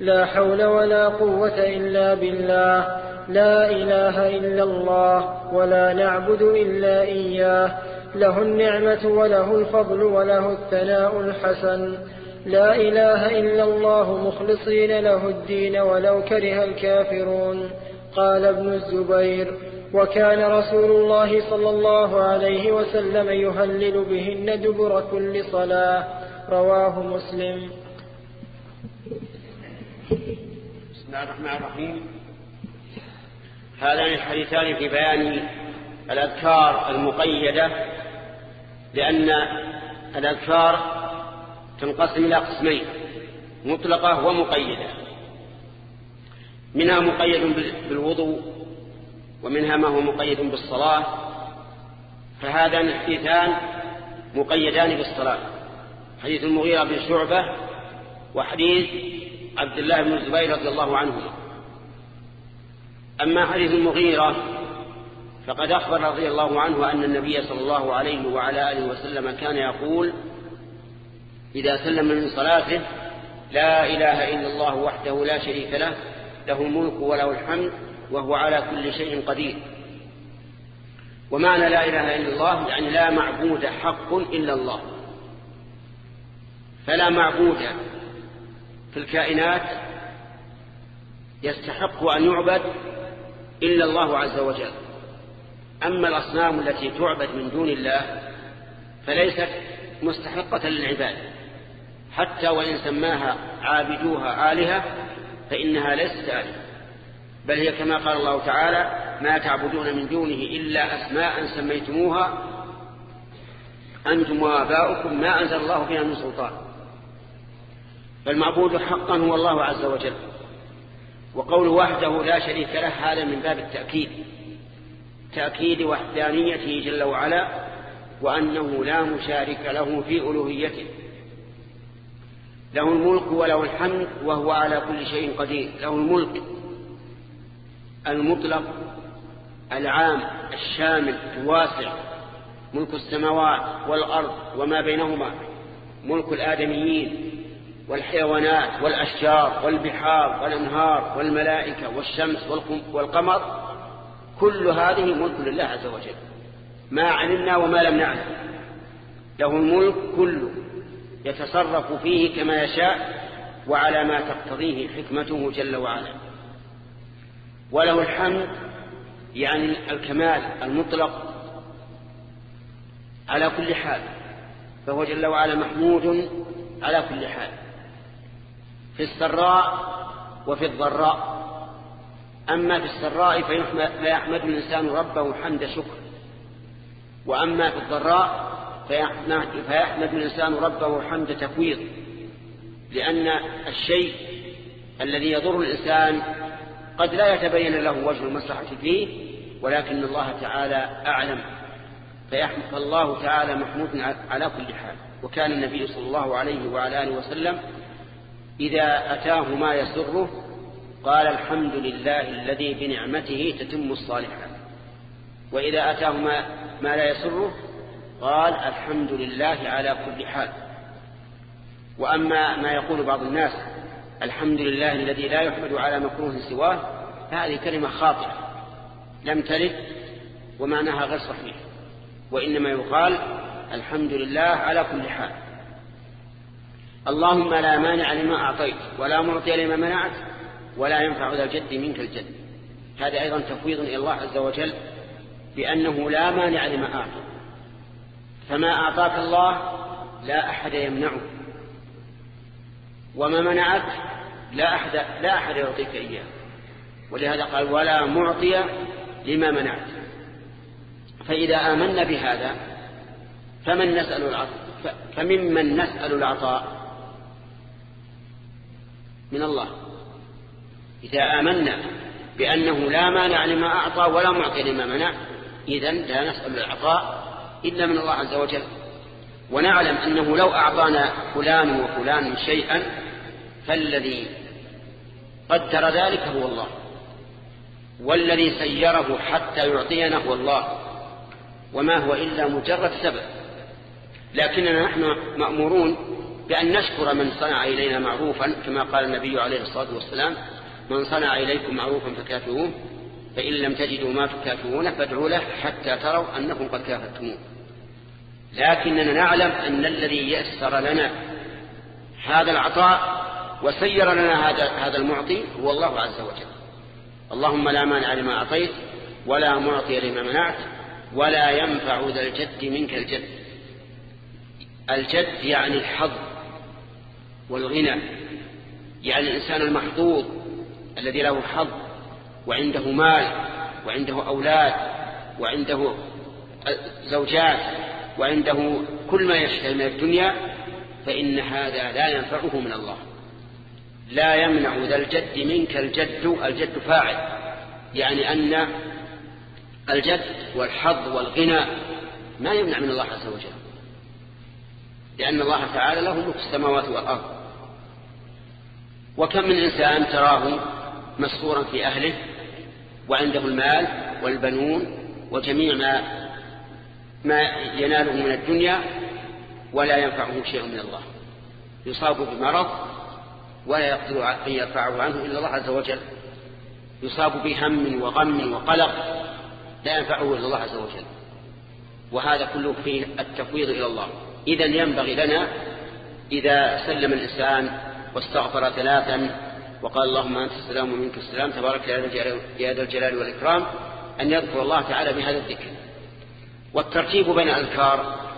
لا حول ولا قوة إلا بالله. لا إله إلا الله ولا نعبد إلا إياه. له النعمة وله الفضل وله الثناء الحسن. لا إله إلا الله مخلصين له الدين ولو كره الكافرون. قال ابن الزبير وكان رسول الله صلى الله عليه وسلم يهلل بهن دبر كل صلاة. رواه مسلم. بسم الله الرحمن الرحيم. هذان الحديثان في بيان الأذكار المقيدة لأن الأذكار تنقسم إلى قسمين مطلقة ومقيدة. منها مقيد بالوضوء ومنها ما هو مقيد بالصلاة. فهذان الحديثان مقيدان بالصلاة. حديث المغيرة بن شعبة وحديث عبد الله بن الزبير رضي الله عنهما. أما حديث المغيرة فقد أخبر رضي الله عنه أن النبي صلى الله عليه وعلى آله وسلم كان يقول إذا سلم من صلاته لا إله إلا الله وحده لا شريك له له الملك وله الحمد وهو على كل شيء قدير. ومعنى لا إله إلا الله يعني لا معبود حق إلا الله. فلا معبود في الكائنات يستحق أن يعبد إلا الله عز وجل. أما الأصنام التي تعبد من دون الله فليست مستحقة للعباد. حتى وإن سماها عابدوها آلهة فإنها ليست آلهة. بل هي كما قال الله تعالى ما تعبدون من دونه إلا أسماء سميتموها أنتم وآباؤكم ما أنزل الله فيها من سلطان. فالمعبود حقا هو الله عز وجل وقول وحده لا شريك له هذا من باب التأكيد. تأكيد وحدانيته جل وعلا وأنه لا مشارك له في ألوهيته. له الملك وله الحمد وهو على كل شيء قدير. له الملك المطلق العام الشامل الواسع ملك السماوات والأرض وما بينهما ملك الآدميين والحيوانات والأشجار والبحار والأنهار والملائكة والشمس والقمر. كل هذه ملك لله عز وجل. ما علمنا وما لم نعلم. له الملك كله. يتصرف فيه كما يشاء وعلى ما تقتضيه حكمته جل وعلا. وله الحمد يعني الكمال المطلق على كل حال فهو جل وعلا محمود على كل حال في السراء وفي الضراء. أما في السراء فيحمد الإنسان ربه حمد شكر وأما في الضراء فيحمد الإنسان ربه حمد تفويض لأن الشيء الذي يضر الإنسان قد لا يتبين له وجه المصلحة فيه ولكن الله تعالى أعلم. فيحمد الله تعالى محمود على كل حال. وكان النبي صلى الله عليه وعلى آله وسلم إذا أتاه ما يسره قال الحمد لله الذي بنعمته تتم الصالحات. وإذا أتاه ما, ما لا يسره قال الحمد لله على كل حال. وأما ما يقول بعض الناس الحمد لله الذي لا يحمد على مكروه سواه فهذه كلمة خاطئة لم ترد ومعناها غير صحيح. وإنما يقال الحمد لله على كل حال. اللهم لا مانع لما أعطيت ولا معطي لما منعت ولا ينفع ذا الجد منك الجد. هذا أيضا تفويض إلى الله عز وجل بأنه لا مانع لما أعطى فما أعطاك الله لا أحد يمنعه وما منعك لا أحد, لا أحد يعطيك إياه. ولهذا قال ولا معطي لما منعت. فإذا آمنا بهذا فمن نسأل العطاء فممن نسأل العطاء؟ من الله. إذا آمنا بأنه لا مانع لما أعطى ولا معطي لما منع إذن لا نسأل العطاء إلا من الله عز وجل. ونعلم أنه لو أعطانا فلان وفلان شيئا فالذي قدر ذلك هو الله. والذي سيره حتى يعطينا هو الله. وما هو إلا مجرد سبب. لكننا نحن مأمورون بأن نشكر من صنع إلينا معروفا كما قال النبي عليه الصلاة والسلام من صنع إليكم معروفا فكافئوه. فإن لم تجدوا ما تكافئون فادعوا له حتى تروا أنكم قد كافتموه لكننا نعلم أن الذي يسر لنا هذا العطاء وسير لنا هذا هذا المعطي هو الله عز وجل. اللهم لا مانع لما أعطيت ولا معطي لما منعت ولا ينفع ذا الجد منك الجد. الجد يعني الحظ والغنى يعني الإنسان المحظوظ الذي له حظ وعنده مال وعنده أولاد وعنده زوجات وعنده كل ما يشتهي من الدنيا فإن هذا لا ينفعه من الله. لا يمنع ذا الجد منك الجد الجد فاعل. يعني أن الجد والحظ والغنى ما يمنع من الله عز وجل. لأن الله تعالى له ملك السماوات والأرض. وكم من إنسان تراه مسرورا في أهله وعنده المال والبنون وجميع ما ما يناله من الدنيا ولا ينفعه شيء من الله. يصاب بمرض ولا يقدر أن يرفعه عنه إلا الله عز وجل. يصاب بهم وغم وقلق لا ينفعه إلا الله عز وجل. وهذا كله فيه التفويض إلى الله. إذا ينبغي لنا إذا سلم الإنسان واستغفر ثلاثا وقال اللهم أنت السلام ومنك السلام تبارك يا ذا الجلال والإكرام أن يذكر الله تعالى بهذا الذكر. والترتيب بين الأذكار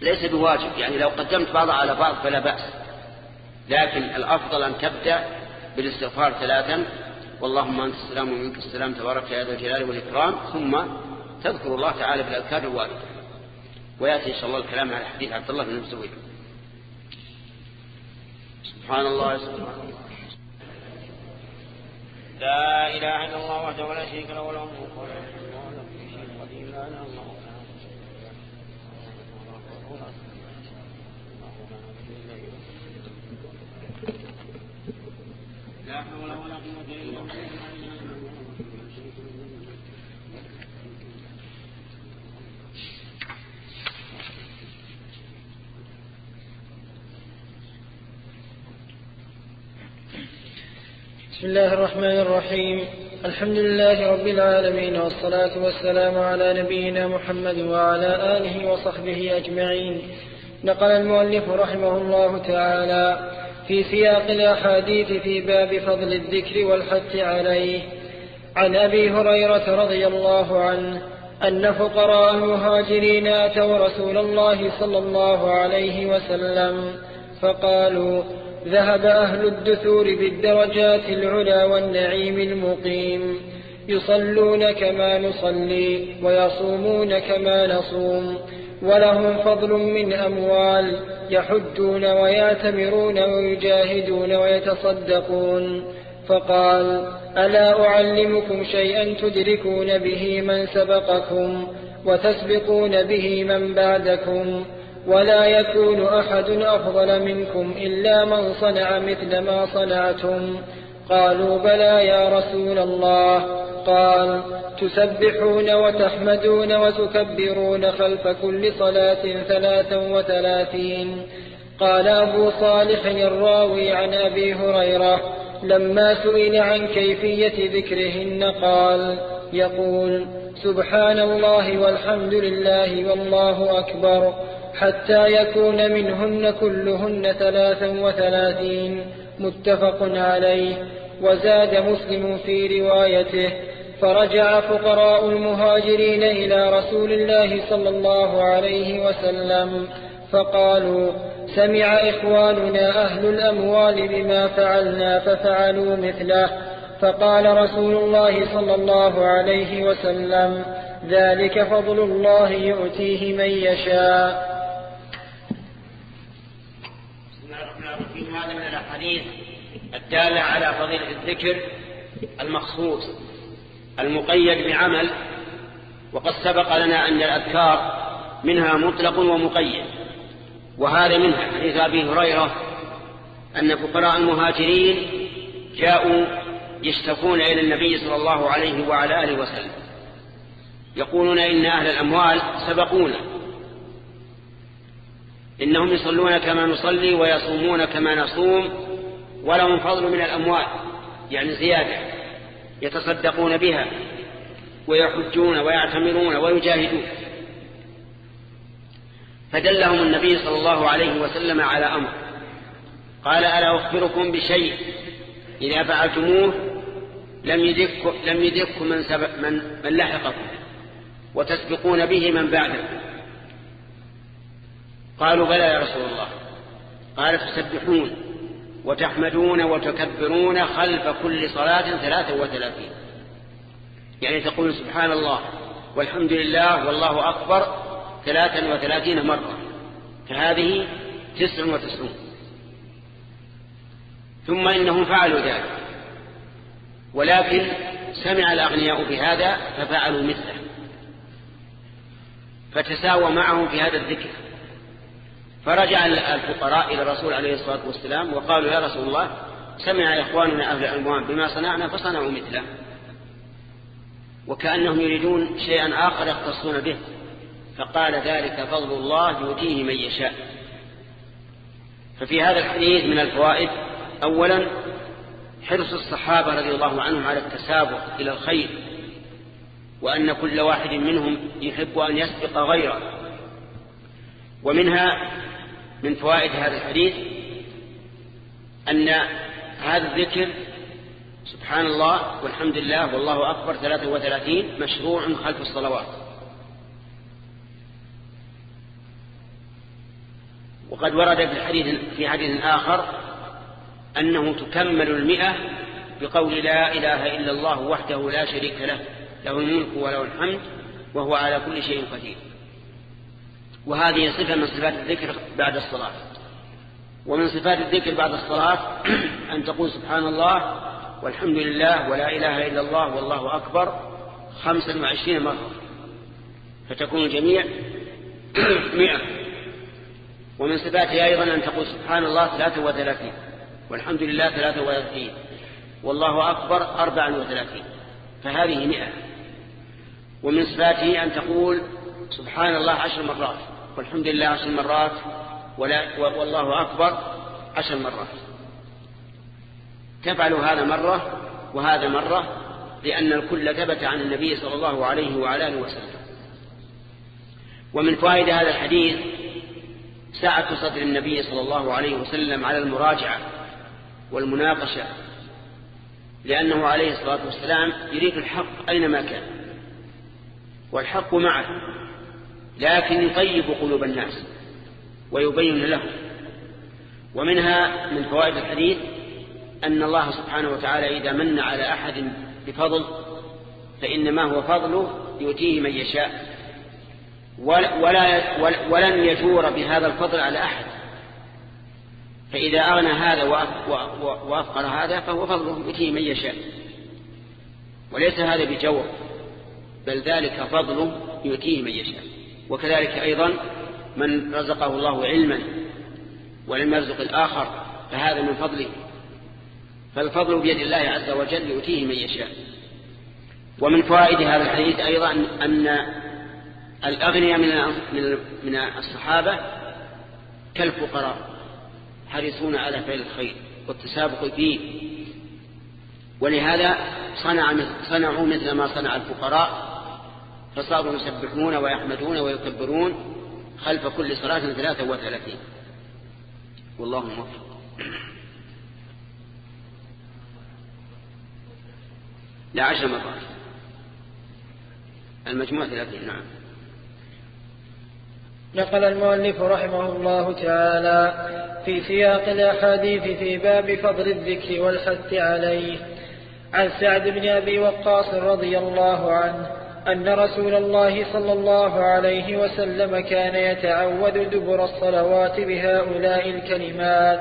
ليس بواجب يعني لو قدمت بعضها على بعض فلا بأس. لكن الأفضل أن تبدأ بالاستغفار ثلاثا واللهم أنت السلام ومنك السلام تبارك يا ذا الجلال والإكرام ثم تذكر الله تعالى بالأذكار الواردة. ويأتي إن شاء الله الكلام على حديث عبد الله بن مسعود. سبحان الله سبحان الله. لا إله إلا الله وحده ولا شريك له وله الملك وله الحمد. إله إلا الله ولا بسم الله الرحمن الرحيم الحمد لله رب العالمين والصلاة والسلام على نبينا محمد وعلى آله وصحبه أجمعين نقل المؤلف رحمه الله تعالى في سياق الأحاديث في باب فضل الذكر والحث عليه عن أبي هريرة رضي الله عنه أن فقراء المهاجرين أتوا رسول الله صلى الله عليه وسلم فقالوا ذهب أهل الدثور بالدرجات العلا والنعيم المقيم. يصلون كما نصلي ويصومون كما نصوم. ولهم فضل من أموال يحجون ويعتمرون ويجاهدون ويتصدقون. فقال ألا أعلمكم شيئا تدركون به من سبقكم وتسبقون به من بعدكم؟ ولا يكون أحد أفضل منكم إلا من صنع مثل ما صنعتم. قالوا بلى يا رسول الله. قال تسبحون وتحمدون وتكبرون خلف كل صلاة ثلاثا وثلاثين. قال أبو صالح الراوي عن أبي هريرة لما سئل عن كيفية ذكرهن قال يقول سبحان الله والحمد لله والله أكبر. حتى يكون منهن كلهن ثلاثا وثلاثين متفق عليه. وزاد مسلم في روايته فرجع فقراء المهاجرين إلى رسول الله صلى الله عليه وسلم فقالوا سمع إخواننا أهل الأموال بما فعلنا ففعلوا مثله. فقال رسول الله صلى الله عليه وسلم ذلك فضل الله يؤتيه من يشاء. هذا من الأحاديث الدالة على فضيلة الذكر المخصوص المقيد بعمل وقد سبق لنا أن الأذكار منها مطلق ومقيد وهذا منها حديث أبي هريرة أن فقراء المهاجرين جاءوا يشتكون إلى النبي صلى الله عليه وعلى آله وسلم يقولون إن أهل الأموال سبقونا إنهم يصلون كما نصلي ويصومون كما نصوم ولهم فضل من الأموال يعني زيادة يتصدقون بها ويحجون ويعتمرون ويجاهدون. فدلهم النبي صلى الله عليه وسلم على أمر قال ألا أخبركم بشيء؟ إذا فعلتموه لم يدك لم يدك من, من, من لحقكم وتسبقون به من بعدكم. قالوا بلى يا رسول الله. قال تسبحون وتحمدون وتكبرون خلف كل صلاة ثلاثة وثلاثين. يعني تقول سبحان الله والحمد لله والله أكبر ثلاثا وثلاثين مرة. فهذه تسع وتسعون. ثم إنهم فعلوا ذلك. ولكن سمع الأغنياء بهذا ففعلوا مثله. فتساوى معهم في هذا الذكر. فرجع الفقراء إلى الرسول عليه الصلاة والسلام وقالوا يا رسول الله سمع إخواننا أهل الأموال بما صنعنا فصنعوا مثله. وكأنهم يريدون شيئا آخر يختصون به. فقال ذلك فضل الله يؤتيه من يشاء. ففي هذا الحديث من الفوائد أولا حرص الصحابة رضي الله عنهم على التسابق إلى الخير وأن كل واحد منهم يحب أن يسبق غيره. ومنها من فوائد هذا الحديث أن هذا الذكر سبحان الله والحمد لله والله أكبر ثلاثة وثلاثين مشروع خلف الصلوات. وقد ورد في حديث, في حديث آخر أنه تكمل المئة بقول لا إله إلا الله وحده لا شريك له له الملك وله الحمد وهو على كل شيء قدير. وهذه صفة من صفات الذكر بعد الصلاة. ومن صفات الذكر بعد الصلاة (clears throat) أن تقول سبحان الله والحمد لله ولا إله إلا الله والله أكبر خمسا وعشرين مرة. فتكون الجميع (clears throat) مئة. ومن صفاتها أيضا أن تقول سبحان الله ثلاثة وثلاثين. والحمد لله ثلاثة وثلاثين. والله أكبر أربعا وثلاثين. فهذه مئة. ومن صفاته أن تقول سبحان الله عشر مرات. والحمد لله عشر مرات. ولا والله أكبر عشر مرات. تفعل هذا مرة وهذا مرة لأن الكل ثبت عن النبي صلى الله عليه وعلى آله وسلم. ومن فائد هذا الحديث سعة صدر النبي صلى الله عليه وسلم على المراجعة والمناقشة لأنه عليه الصلاة والسلام يريد الحق أينما كان. والحق معه. لكن يطيب قلوب الناس ويبين لهم. ومنها من فوائد الحديث أن الله سبحانه وتعالى إذا من على أحد بفضل فإنما هو فضله يؤتيه من يشاء. ولا ولن يجور بهذا الفضل على أحد. فإذا أغنى هذا وأفقر هذا فهو فضله يؤتيه من يشاء. وليس هذا بجور بل ذلك فضله يؤتيه من يشاء. وكذلك أيضا من رزقه الله علما ولم يرزق الآخر فهذا من فضله. فالفضل بيد الله عز وجل يؤتيه من يشاء. ومن فوائد هذا الحديث أيضا أن الأغنياء من من الصحابة كالفقراء حريصون على فعل الخير والتسابق فيه. ولهذا صنع صنعوا مثل ما صنع الفقراء فصاروا يسبحون ويحمدون ويكبرون خلف كل صلاة ثلاثة وثلاثين. والله موفق. لا عشر مرات. المجموع ثلاثين نعم. نقل المؤلف رحمه الله تعالى في سياق الأحاديث في باب فضل الذكر والحث عليه. عن سعد بن أبي وقاص رضي الله عنه أن رسول الله صلى الله عليه وسلم كان يتعود دبر الصلوات بهؤلاء الكلمات.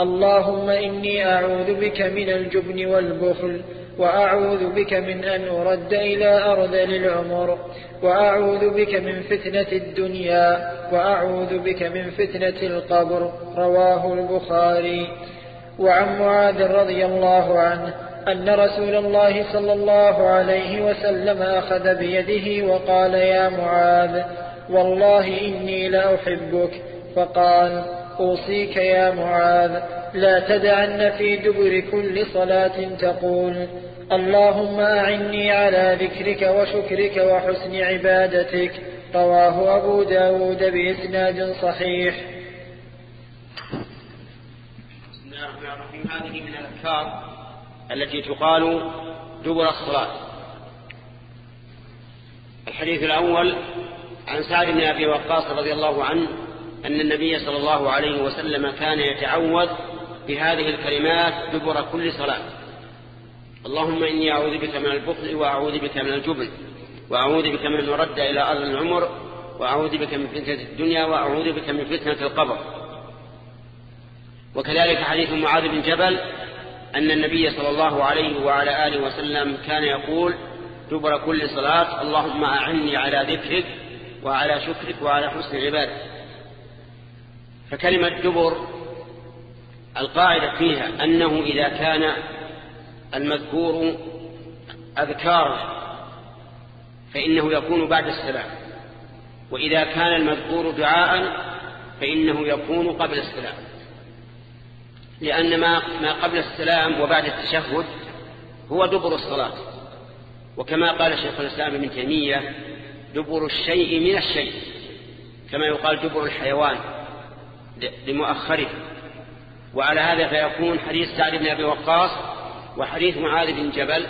اللهم إني أعوذ بك من الجبن والبخل وأعوذ بك من أن أرد إلى أرذل العمر وأعوذ بك من فتنة الدنيا وأعوذ بك من فتنة القبر رواه البخاري. وعن معاذ رضي الله عنه أن رسول الله صلى الله عليه وسلم أخذ بيده وقال يا معاذ والله إني لأحبك. فقال أوصيك يا معاذ لا تدعن في دبر كل صلاة تقول. اللهم أعني على ذكرك وشكرك وحسن عبادتك. رواه أبو داود بإسناد صحيح. بسم الله الرحمن الرحيم. هذه من الأذكار. التي تقال دبر الصلاة. الحديث الأول عن سعد بن أبي وقاص رضي الله عنه أن النبي صلى الله عليه وسلم كان يتعوذ بهذه الكلمات دبر كل صلاة. اللهم إني أعوذ بك من البخل وأعوذ بك من الجبن وأعوذ بك من نرد إلى أرض العمر وأعوذ بك من فتنة الدنيا وأعوذ بك من فتنة القبر. وكذلك حديث معاذ بن جبل أن النبي صلى الله عليه وعلى آله وسلم كان يقول دبر كل صلاة اللهم أعني على ذكرك وعلى شكرك وعلى حسن عبادك فكلمة دبر القاعدة فيها أنه إذا كان المذكور أذكارا فإنه يكون بعد السلام وإذا كان المذكور دعاء فإنه يكون قبل السلام. لأن ما, ما قبل السلام وبعد التشهد هو دبر الصلاة. وكما قال شيخ الإسلام ابن تيمية دبر الشيء من الشيء. كما يقال دبر الحيوان لمؤخره. وعلى هذا فيكون حديث سعد بن أبي وقاص وحديث معاذ بن جبل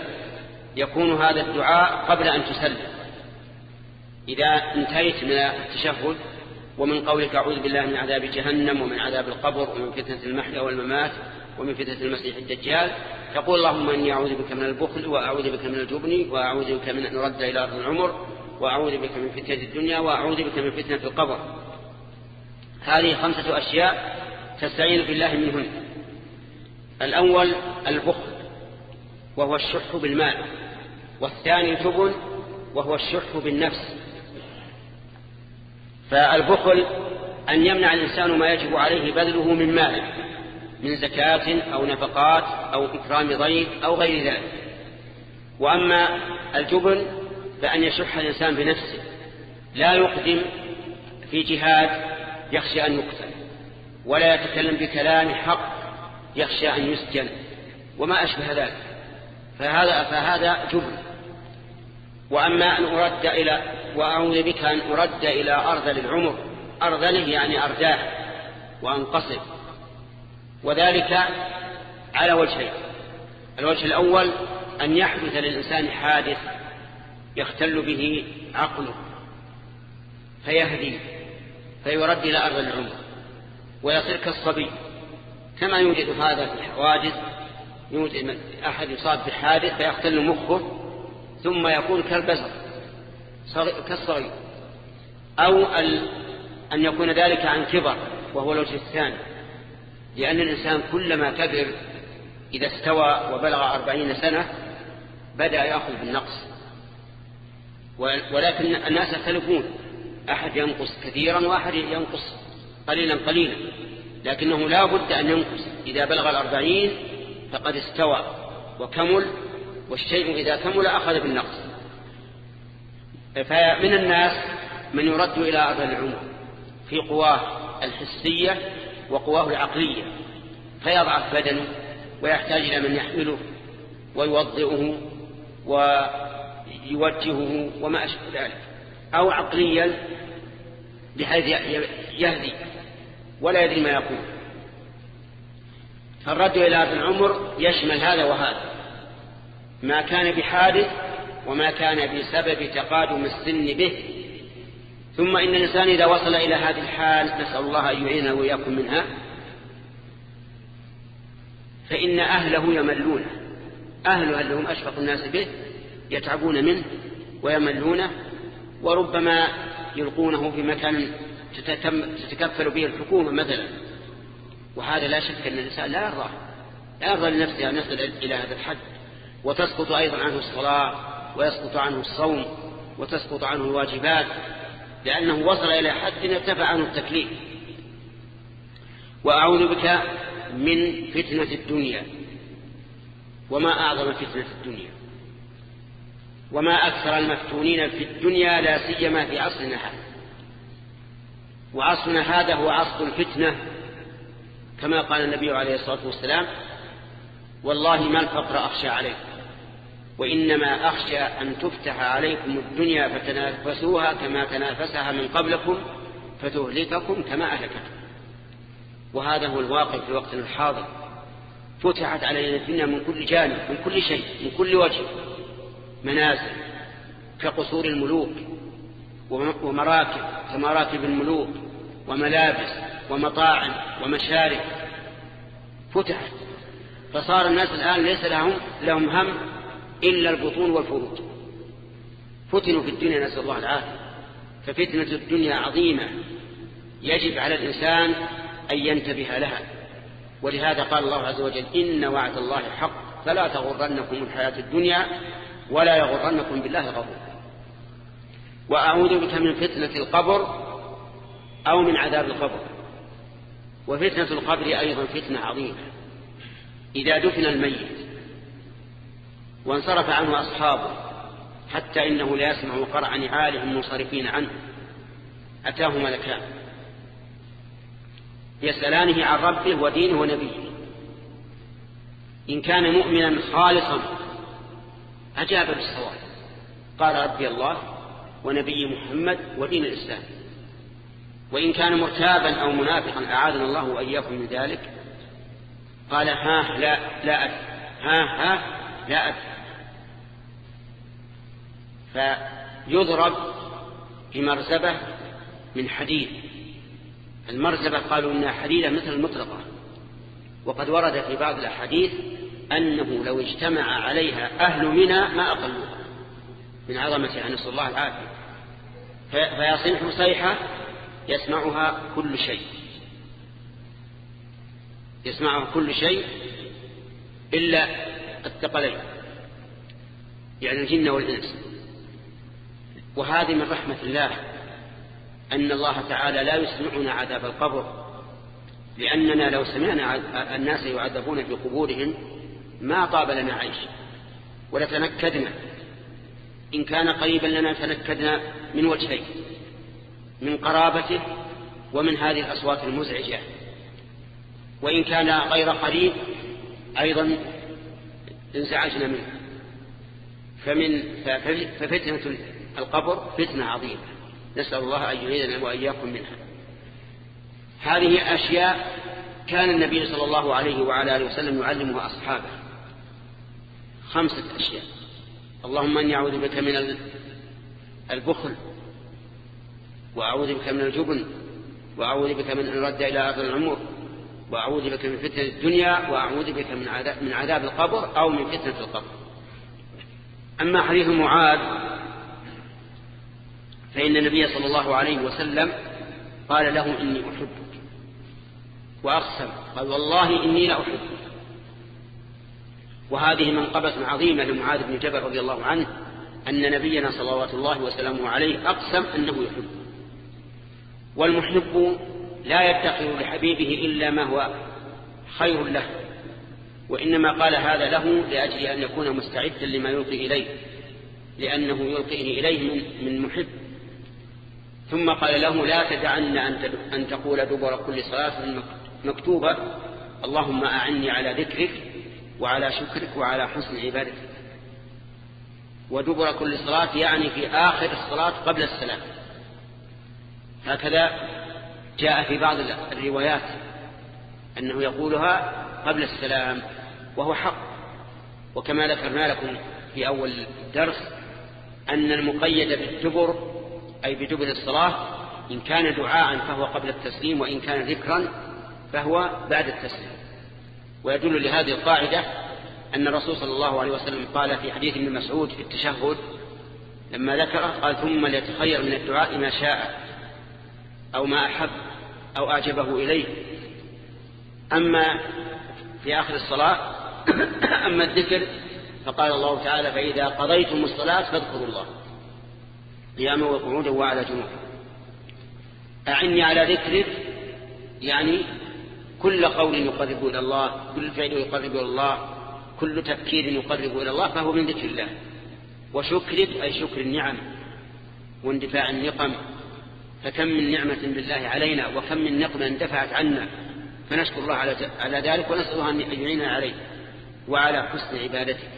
يكون هذا الدعاء قبل أن تسلم. إذا انتهيت من التشهد ومن قولك أعوذ بالله من عذاب جهنم ومن عذاب القبر ومن فتنة المحيا والممات ومن فتنة المسيح الدجال. تقول اللهم إني أعوذ بك من البخل وأعوذ بك من الجبن وأعوذ بك من أن نرد إلى أرض العمر وأعوذ بك من فتنة الدنيا وأعوذ بك من فتنة القبر. هذه خمسة أشياء تستعين بالله منهن. الأول البخل وهو الشح بالمال والثاني الجبن وهو الشح بالنفس. فالبخل أن يمنع الإنسان ما يجب عليه بذله من ماله من زكاة أو نفقات أو إكرام ضيف أو غير ذلك. وأما الجبن فأن يشح الإنسان بنفسه لا يقدم في جهاد يخشى أن يقتل ولا يتكلم بكلام حق يخشى أن يسجن وما أشبه ذلك. فهذا, فهذا جبن. وأما أن أرد إلى وأعوذ بك أن أرد إلى أرذل العمر. أرذله يعني أرداه وأنقصد وذلك على وجهين. الوجه الأول أن يحدث للإنسان حادث يختل به عقله فيهدي فيرد إلى أرض العمر. ويصير كالصبي. كما يوجد هذا في الحوادث يوجد أحد يصاب بحادث فيختل مخه ثم يكون كالبزر كالصغير. أو أن يكون ذلك عن كبر وهو الوجه الثاني. لأن الإنسان كلما كبر إذا استوى وبلغ أربعين سنة بدأ يأخذ بالنقص. ولكن الناس يختلفون. أحد ينقص كثيرا وأحد ينقص قليلا قليلا. لكنه لا بد أن ينقص. إذا بلغ الأربعين فقد استوى وكمل والشيء إذا كمل أخذ بالنقص. فمن الناس من يرد إلى أرض العمر في قواه الحسية وقواه العقلية فيضعف بدنه ويحتاج إلى من يحمله ويوضئه يوجهه وما أشبه ذلك أو عقليا بحيث يهدي ولا يدري ما يقول. فالرد إلى العمر يشمل هذا وهذا. ما كان بحادث وما كان بسبب تقادم السن به. ثم إن الإنسان إذا وصل إلى هذه الحال نسأل الله أن يعيننا وإياكم منها. فإن أهله يملونه. أهله اللي هم أشفق الناس به يتعبون منه ويملونه وربما يلقونه في مكان تتكفل به الحكومة مثلا. وهذا لا شك أن الإنسان لا يرضى لا يرضى لنفسه أن يصل إلى هذا الحد. وتسقط أيضا عنه الصلاة ويسقط عنه الصوم وتسقط عنه الواجبات لأنه وصل إلى حد ارتفع عنه التكليف. وأعوذ بك من فتنة الدنيا. وما أعظم فتنة الدنيا. وما أكثر المفتونين في الدنيا لا سيما في عصرنا هذا. وعصرنا هذا هو عصر الفتنة كما قال النبي عليه الصلاة والسلام والله ما الفقر أخشى عليكم. وإنما أخشى أن تفتح عليكم الدنيا فتنافسوها كما تنافسها من قبلكم فتهلككم كما أهلكتكم. وهذا هو الواقع في وقتنا الحاضر. فتحت علينا الدنيا من كل جانب من كل شيء من كل وجه. منازل كقصور الملوك ومراكب كمراكب الملوك وملابس ومطاعم ومشارب. فتحت. فصار الناس الآن ليس لهم لهم هم إلا البطون والفروج فتنوا في الدنيا نسأل الله العافية. ففتنة الدنيا عظيمة يجب على الإنسان أن ينتبه لها. ولهذا قال الله عز وجل إن وعد الله حق فلا تغرنكم الحياة الدنيا ولا يغرنكم بالله غرور وأعوذ بك من فتنة القبر أو من عذاب القبر. وفتنة القبر أيضا فتنة عظيمة. إذا دفن الميت وانصرف عنه أصحابه حتى إنه لا يسمع قرع نعالهم منصرفين عنه. أتاه ملكان. يسألانه عن ربه ودينه ونبيه. إن كان مؤمنا خالصا أجاب بالصواب. قال ربي الله ونبي محمد ودين الإسلام. وإن كان مرتابا أو منافقا أعاذنا الله وإياكم من ذلك. قال ها لا لا أدري. ها ها لا أدري. فيضرب بمرزبة من حديد. المرزبة قالوا إنها حديدة مثل المطرقة وقد ورد في بعض الأحاديث أنه لو اجتمع عليها أهل منى ما أقلوها. من عظمتها نسأل الله العافية. فيصيح صيحة يسمعها كل شيء. يسمعها كل شيء إلا الثقلين. يعني الجن والإنس. وهذه من رحمة الله أن الله تعالى لا يسمعنا عذاب القبر لأننا لو سمعنا الناس يعذبون في قبورهم ما طاب لنا عيش ولتنكدنا. إن كان قريبا لنا تنكدنا من وجهين من قرابته ومن هذه الأصوات المزعجة. وإن كان غير قريب أيضا انزعجنا منه. فمن ففتنة القبر فتنة عظيمة. نسأل الله أن يعيدنا وإياكم منها. هذه أشياء كان النبي صلى الله عليه وعلى آله وسلم يعلمها أصحابه. خمسة أشياء. اللهم أني أعوذ بك من البخل وأعوذ بك من الجبن وأعوذ بك من أن رد إلى أرض العمر وأعوذ بك من فتنة الدنيا وأعوذ بك من عذاب, من عذاب القبر أو من فتنة القبر. أما حديث معاذ فإن النبي صلى الله عليه وسلم قال له إني أحبك. وأقسم قال والله إني لأحبك وهذه منقبة عظيمة لمعاذ بن جبل رضي الله عنه أن نبينا صلوات الله وسلامه عليه أقسم أنه يحب. والمحب لا يتخذ لحبيبه إلا ما هو خير له وإنما قال هذا له لأجل أن يكون مستعدا لما يلقي إليه لأنه يلقيه إليه من محب. ثم قال له لا تدعن أن تقول دبر كل صلاة مكتوبة. اللهم أعني على ذكرك وعلى شكرك وعلى حسن عبادتك. ودبر كل صلاة يعني في آخر الصلاة قبل السلام. هكذا جاء في بعض الروايات أنه يقولها قبل السلام وهو حق. وكما ذكرنا لكم في أول الدرس أن المقيد بالدبر أي بدبر الصلاة إن كان دعاء فهو قبل التسليم وإن كان ذكرا فهو بعد التسليم. ويدل لهذه القاعدة أن الرسول صلى الله عليه وسلم قال في حديث ابن مسعود في التشهد لما ذكره قال ثم ليتخير من الدعاء ما شاء أو ما أحب أو أعجبه إليه. أما في آخر الصلاة (coughs) أما الذكر فقال الله تعالى فإذا قضيتم الصلاة فاذكروا الله. قياما وقعودا وعلى جنوب. أعني على ذكرك يعني كل قول يقرب إلى الله كل فعل يقرب إلى الله كل تفكير يقرب إلى الله فهو من ذكر الله. وشكرك أي شكر النعم واندفاع النقم فكم من نعمة بالله علينا وكم من نقمة اندفعت عنا فنشكر الله على ذلك ونسأله أن يعيننا عليه. وعلى حسن عبادته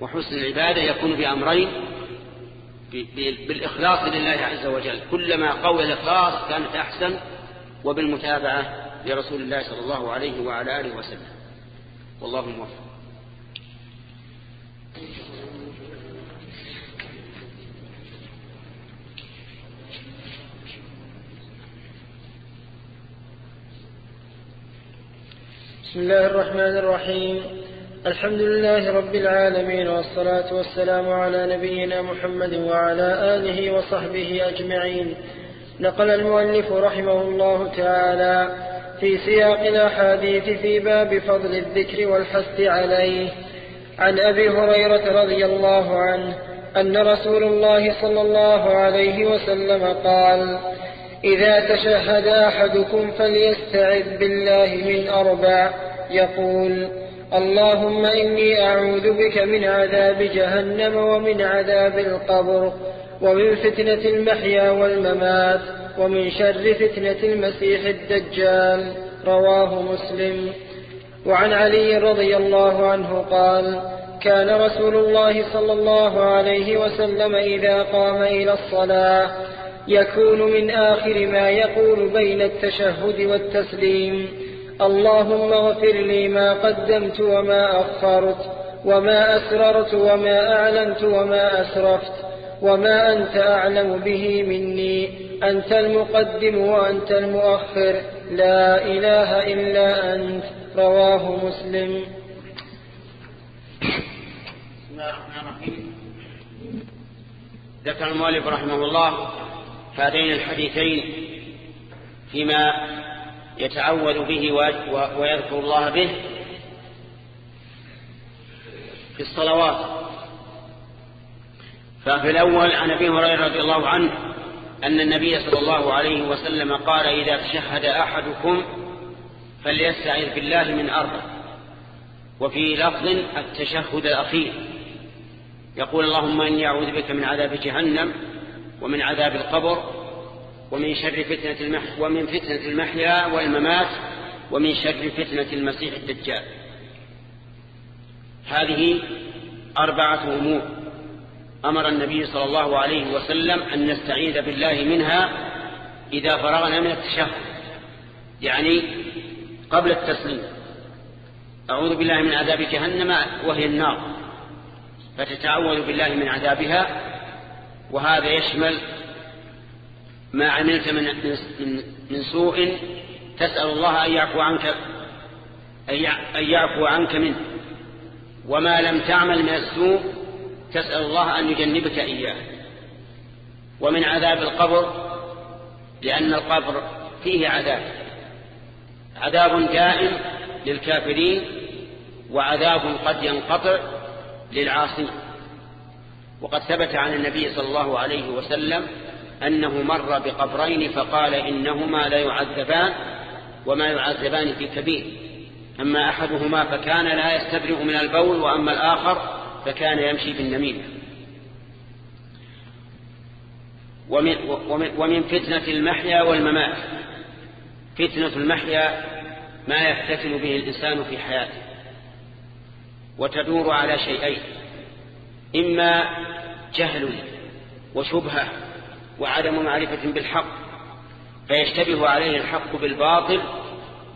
وحسن العبادة يكون بأمرين بالإخلاص لله عز وجل. كلما قوي الإخلاص كانت أحسن وبالمتابعة لرسول الله صلى الله عليه وعلى آله وسلم. والله موفق. بسم الله الرحمن الرحيم. الحمد لله رب العالمين والصلاة والسلام على نبينا محمد وعلى آله وصحبه أجمعين. نقل المؤلف رحمه الله تعالى في سياق الأحاديث في باب فضل الذكر والحث عليه. عن أبي هريرة رضي الله عنه أن رسول الله صلى الله عليه وسلم قال إذا تشهد أحدكم فليستعذ بالله من أربع. يقول اللهم إني أعوذ بك من عذاب جهنم ومن عذاب القبر ومن فتنة المحيا والممات ومن شر فتنة المسيح الدجال. رواه مسلم. وعن علي رضي الله عنه قال كان رسول الله صلى الله عليه وسلم إذا قام إلى الصلاة يكون من آخر ما يقول بين التشهد والتسليم. اللهم اغفر لي ما قدمت وما أخرت وما أسررت وما أعلنت وما أسرفت وما أنت أعلم به مني. أنت المقدم وأنت المؤخر. لا إله إلا أنت. رواه مسلم. ذكر المؤلف رحمه الله هذين الحديثين فيما يتعوذ به ويذكر الله به في الصلوات. ففي الأول عن أبي هريرة رضي الله عنه أن النبي صلى الله عليه وسلم قال إذا تشهد أحدكم فليستعذ بالله من أرض وفي لفظ التشهد الأخير يقول اللهم إني أعوذ بك من عذاب جهنم ومن عذاب القبر ومن شر فتنة المح ومن فتنة المحيا والممات ومن شر فتنة المسيح الدجال. هذه أربعة أمور. أمر النبي صلى الله عليه وسلم أن نستعيذ بالله منها إذا فرغنا من التشهد يعني قبل التسليم. أعوذ بالله من عذاب جهنم وهي النار. فتتعوذ بالله من عذابها وهذا يشمل ما عملت من, من, من سوء تسأل الله أن يعفو عنك أن يعفو عنك منه. وما لم تعمل من السوء تسأل الله أن يجنبك إياه. ومن عذاب القبر لأن القبر فيه عذاب. عذاب دائم للكافرين وعذاب قد ينقطع للعاصين. وقد ثبت عن النبي صلى الله عليه وسلم أنه مر بقبرين فقال إنهما لا يعذبان وما يعذبان في كبير. أما أحدهما فكان لا يستبرئ من البول وأما الآخر فكان يمشي بالنميمة. ومن, ومن, ومن فتنة المحيا والممات. فتنة المحيا ما يفتتن به الإنسان في حياته وتدور على شيئين إما جهل وشبهة وعدم معرفة بالحق فيشتبه عليه الحق بالباطل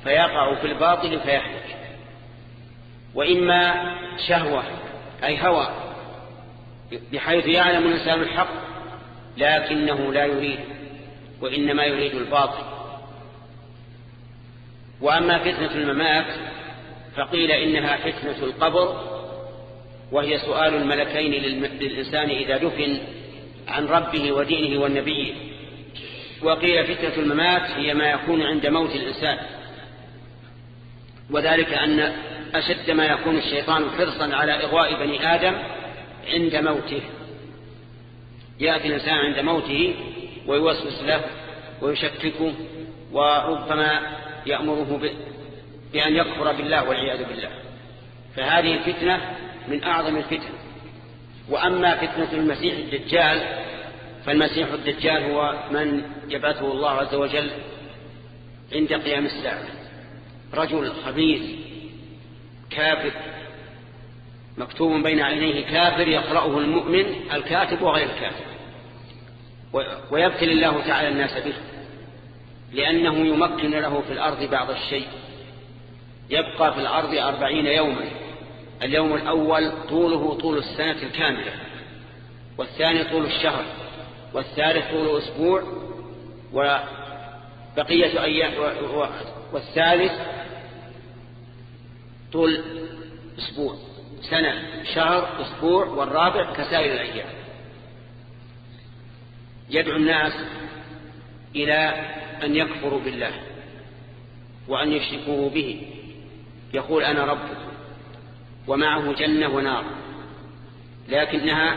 فيقع في الباطل فيحلك وإما شهوة أي هوى بحيث يعلم الإنسان الحق لكنه لا يريد وإنما يريد الباطل. وأما فتنة الممات فقيل إنها فتنة القبر وهي سؤال الملكين للإنسان إذا دفن عن ربه ودينه والنبي. وقيل فتنة الممات هي ما يكون عند موت الإنسان. وذلك أن أشد ما يكون الشيطان حرصا على إغواء بني آدم عند موته. يأتي الإنسان عند موته ويوسوس له ويشككه وربما يأمره بأن يكفر بالله والعياذ بالله. فهذه الفتنة من أعظم الفتن. وأما فتنة المسيح الدجال فالمسيح الدجال هو من يبعثه الله عز وجل عند قيام الساعة. رجل خبيث كافر مكتوب بين عينيه كافر يقرأه المؤمن الكاتب وغير الكاتب. ويبتل الله تعالى الناس به لأنه يمكن له في الأرض بعض الشيء. يبقى في الأرض أربعين يوما. اليوم الأول طوله طول السنة الكاملة والثاني طول الشهر والثالث طول أسبوع وبقية أيام والثالث طول أسبوع سنة شهر أسبوع والرابع كسائر الأيام. يدعو الناس إلى أن يكفروا بالله وأن يشركوه به. يقول أنا ربكم. ومعه جنة ونار. لكنها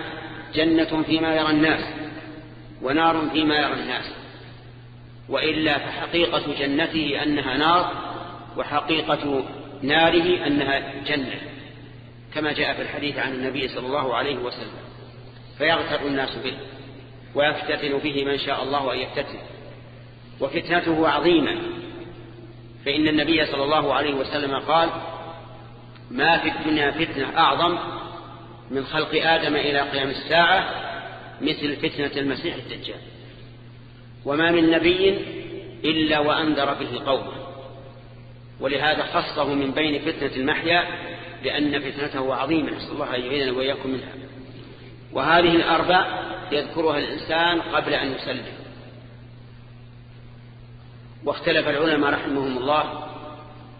جنة فيما يرى الناس ونار فيما يرى الناس. وإلا فحقيقة جنته أنها نار وحقيقة ناره أنها جنة كما جاء في الحديث عن النبي صلى الله عليه وسلم. فيغتر الناس به ويفتتن به من شاء الله أن يفتتن. وفتنته عظيمة فإن النبي صلى الله عليه وسلم قال ما في الدنيا فتنة أعظم من خلق آدم إلى قيام الساعة مثل فتنة المسيح الدجال. وما من نبي إلا وأنذر به قومه ولهذا خصه من بين فتنة المحيا لأن فتنته عظيمة. نسأل الله أن يعيننا وإياكم منها. وهذه الأربع يذكرها الإنسان قبل أن يسلم. واختلف العلماء رحمهم الله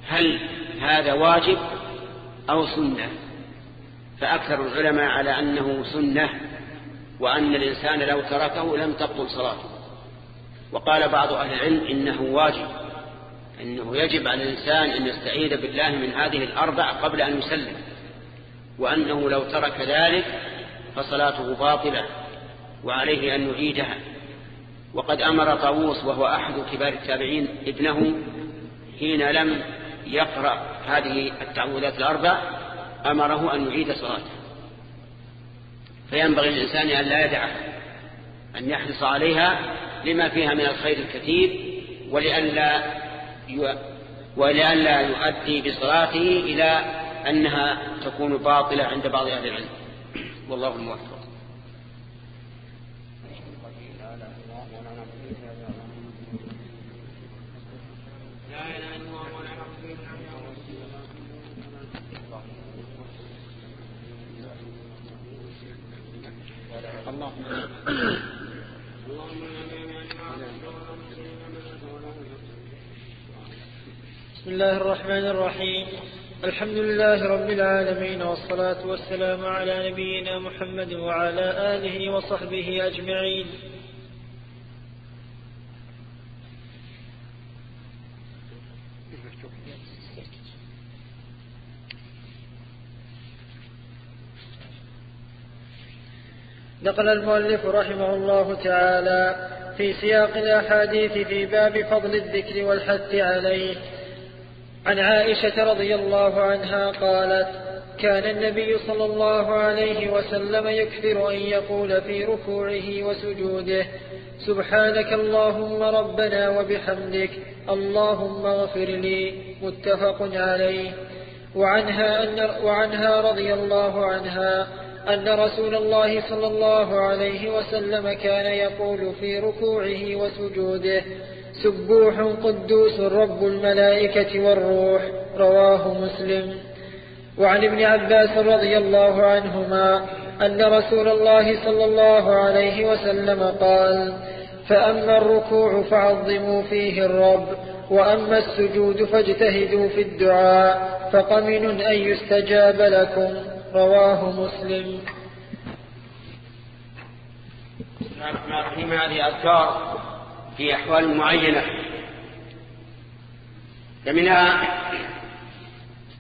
هل هذا واجب أو سنة. فأكثر العلماء على أنه سنة وأن الإنسان لو تركه لم تبطل صلاته. وقال بعض أهل العلم إنه واجب إنه يجب على الإنسان أن يستعيذ بالله من هذه الأربع قبل أن يسلم. وأنه لو ترك ذلك فصلاته باطلة وعليه أن يعيدها. وقد أمر طاووس وهو أحد كبار التابعين ابنه حين لم يقرأ هذه التعوذات الأربع أمره أن يعيد صلاته. فينبغي للإنسان أن لا يدعها أن يحرص عليها لما فيها من الخير الكثير ولئلا ولئلا يؤدي بصلاته إلى أنها تكون باطلة عند بعض أهل العلم. والله الموفق. بسم الله الرحمن الرحيم الحمد لله رب العالمين والصلاة والسلام على نبينا محمد وعلى آله وصحبه أجمعين نقل المؤلف رحمه الله تعالى في سياق الأحاديث في باب فضل الذكر والحث عليه. عن عائشة رضي الله عنها قالت كان النبي صلى الله عليه وسلم يكثر أن يقول في ركوعه وسجوده سبحانك اللهم ربنا وبحمدك اللهم اغفر لي. متفق عليه. وعنها, أن وعنها رضي الله عنها أن رسول الله صلى الله عليه وسلم كان يقول في ركوعه وسجوده سبوح قدوس رب الملائكة والروح. رواه مسلم. وعن ابن عباس رضي الله عنهما أن رسول الله صلى الله عليه وسلم قال فأما الركوع فعظموا فيه الرب وأما السجود فاجتهدوا في الدعاء فقمن أن يستجاب لكم. رواه مسلم. بسم الله الرحمن الرحيم هذه أذكار في أحوال معينة. فمنها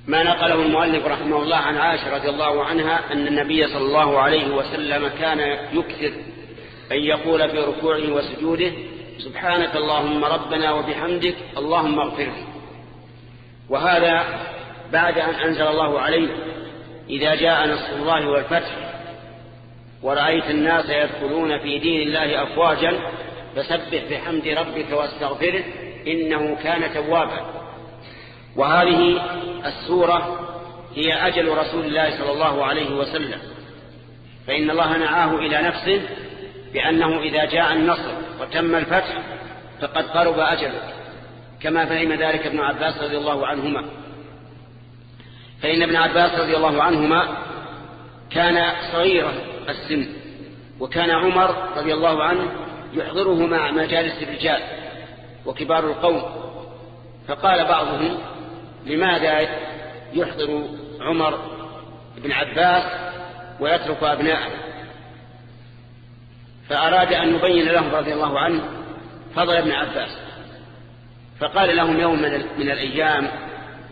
ما نقله المؤلف رحمه الله عن عائشة رضي الله عنها أن النبي صلى الله عليه وسلم كان يكثر أن يقول في ركوعه وسجوده سبحانك اللهم ربنا وبحمدك اللهم اغفر وهذا بعد أن أنزل الله عليه إذا جاء نصر الله والفتح ورأيت الناس يدخلون في دين الله أفواجا فسبح بحمد ربك واستغفره إنه كان توابا. وهذه السورة هي أجل رسول الله صلى الله عليه وسلم. فإن الله نعاه إلى نفسه بأنه إذا جاء النصر وتم الفتح فقد قرب أجله كما فهم ذلك ابن عباس رضي الله عنهما. فإن ابن عباس رضي الله عنهما كان صغيرا السن وكان عمر رضي الله عنه يحضره مع مجالس الرجال وكبار القوم. فقال بعضهم لماذا يحضر عمر بن عباس ويترك أبناءه؟ فأراد أن يبين لهم رضي الله عنه فضل ابن عباس. فقال لهم يوم من الأيام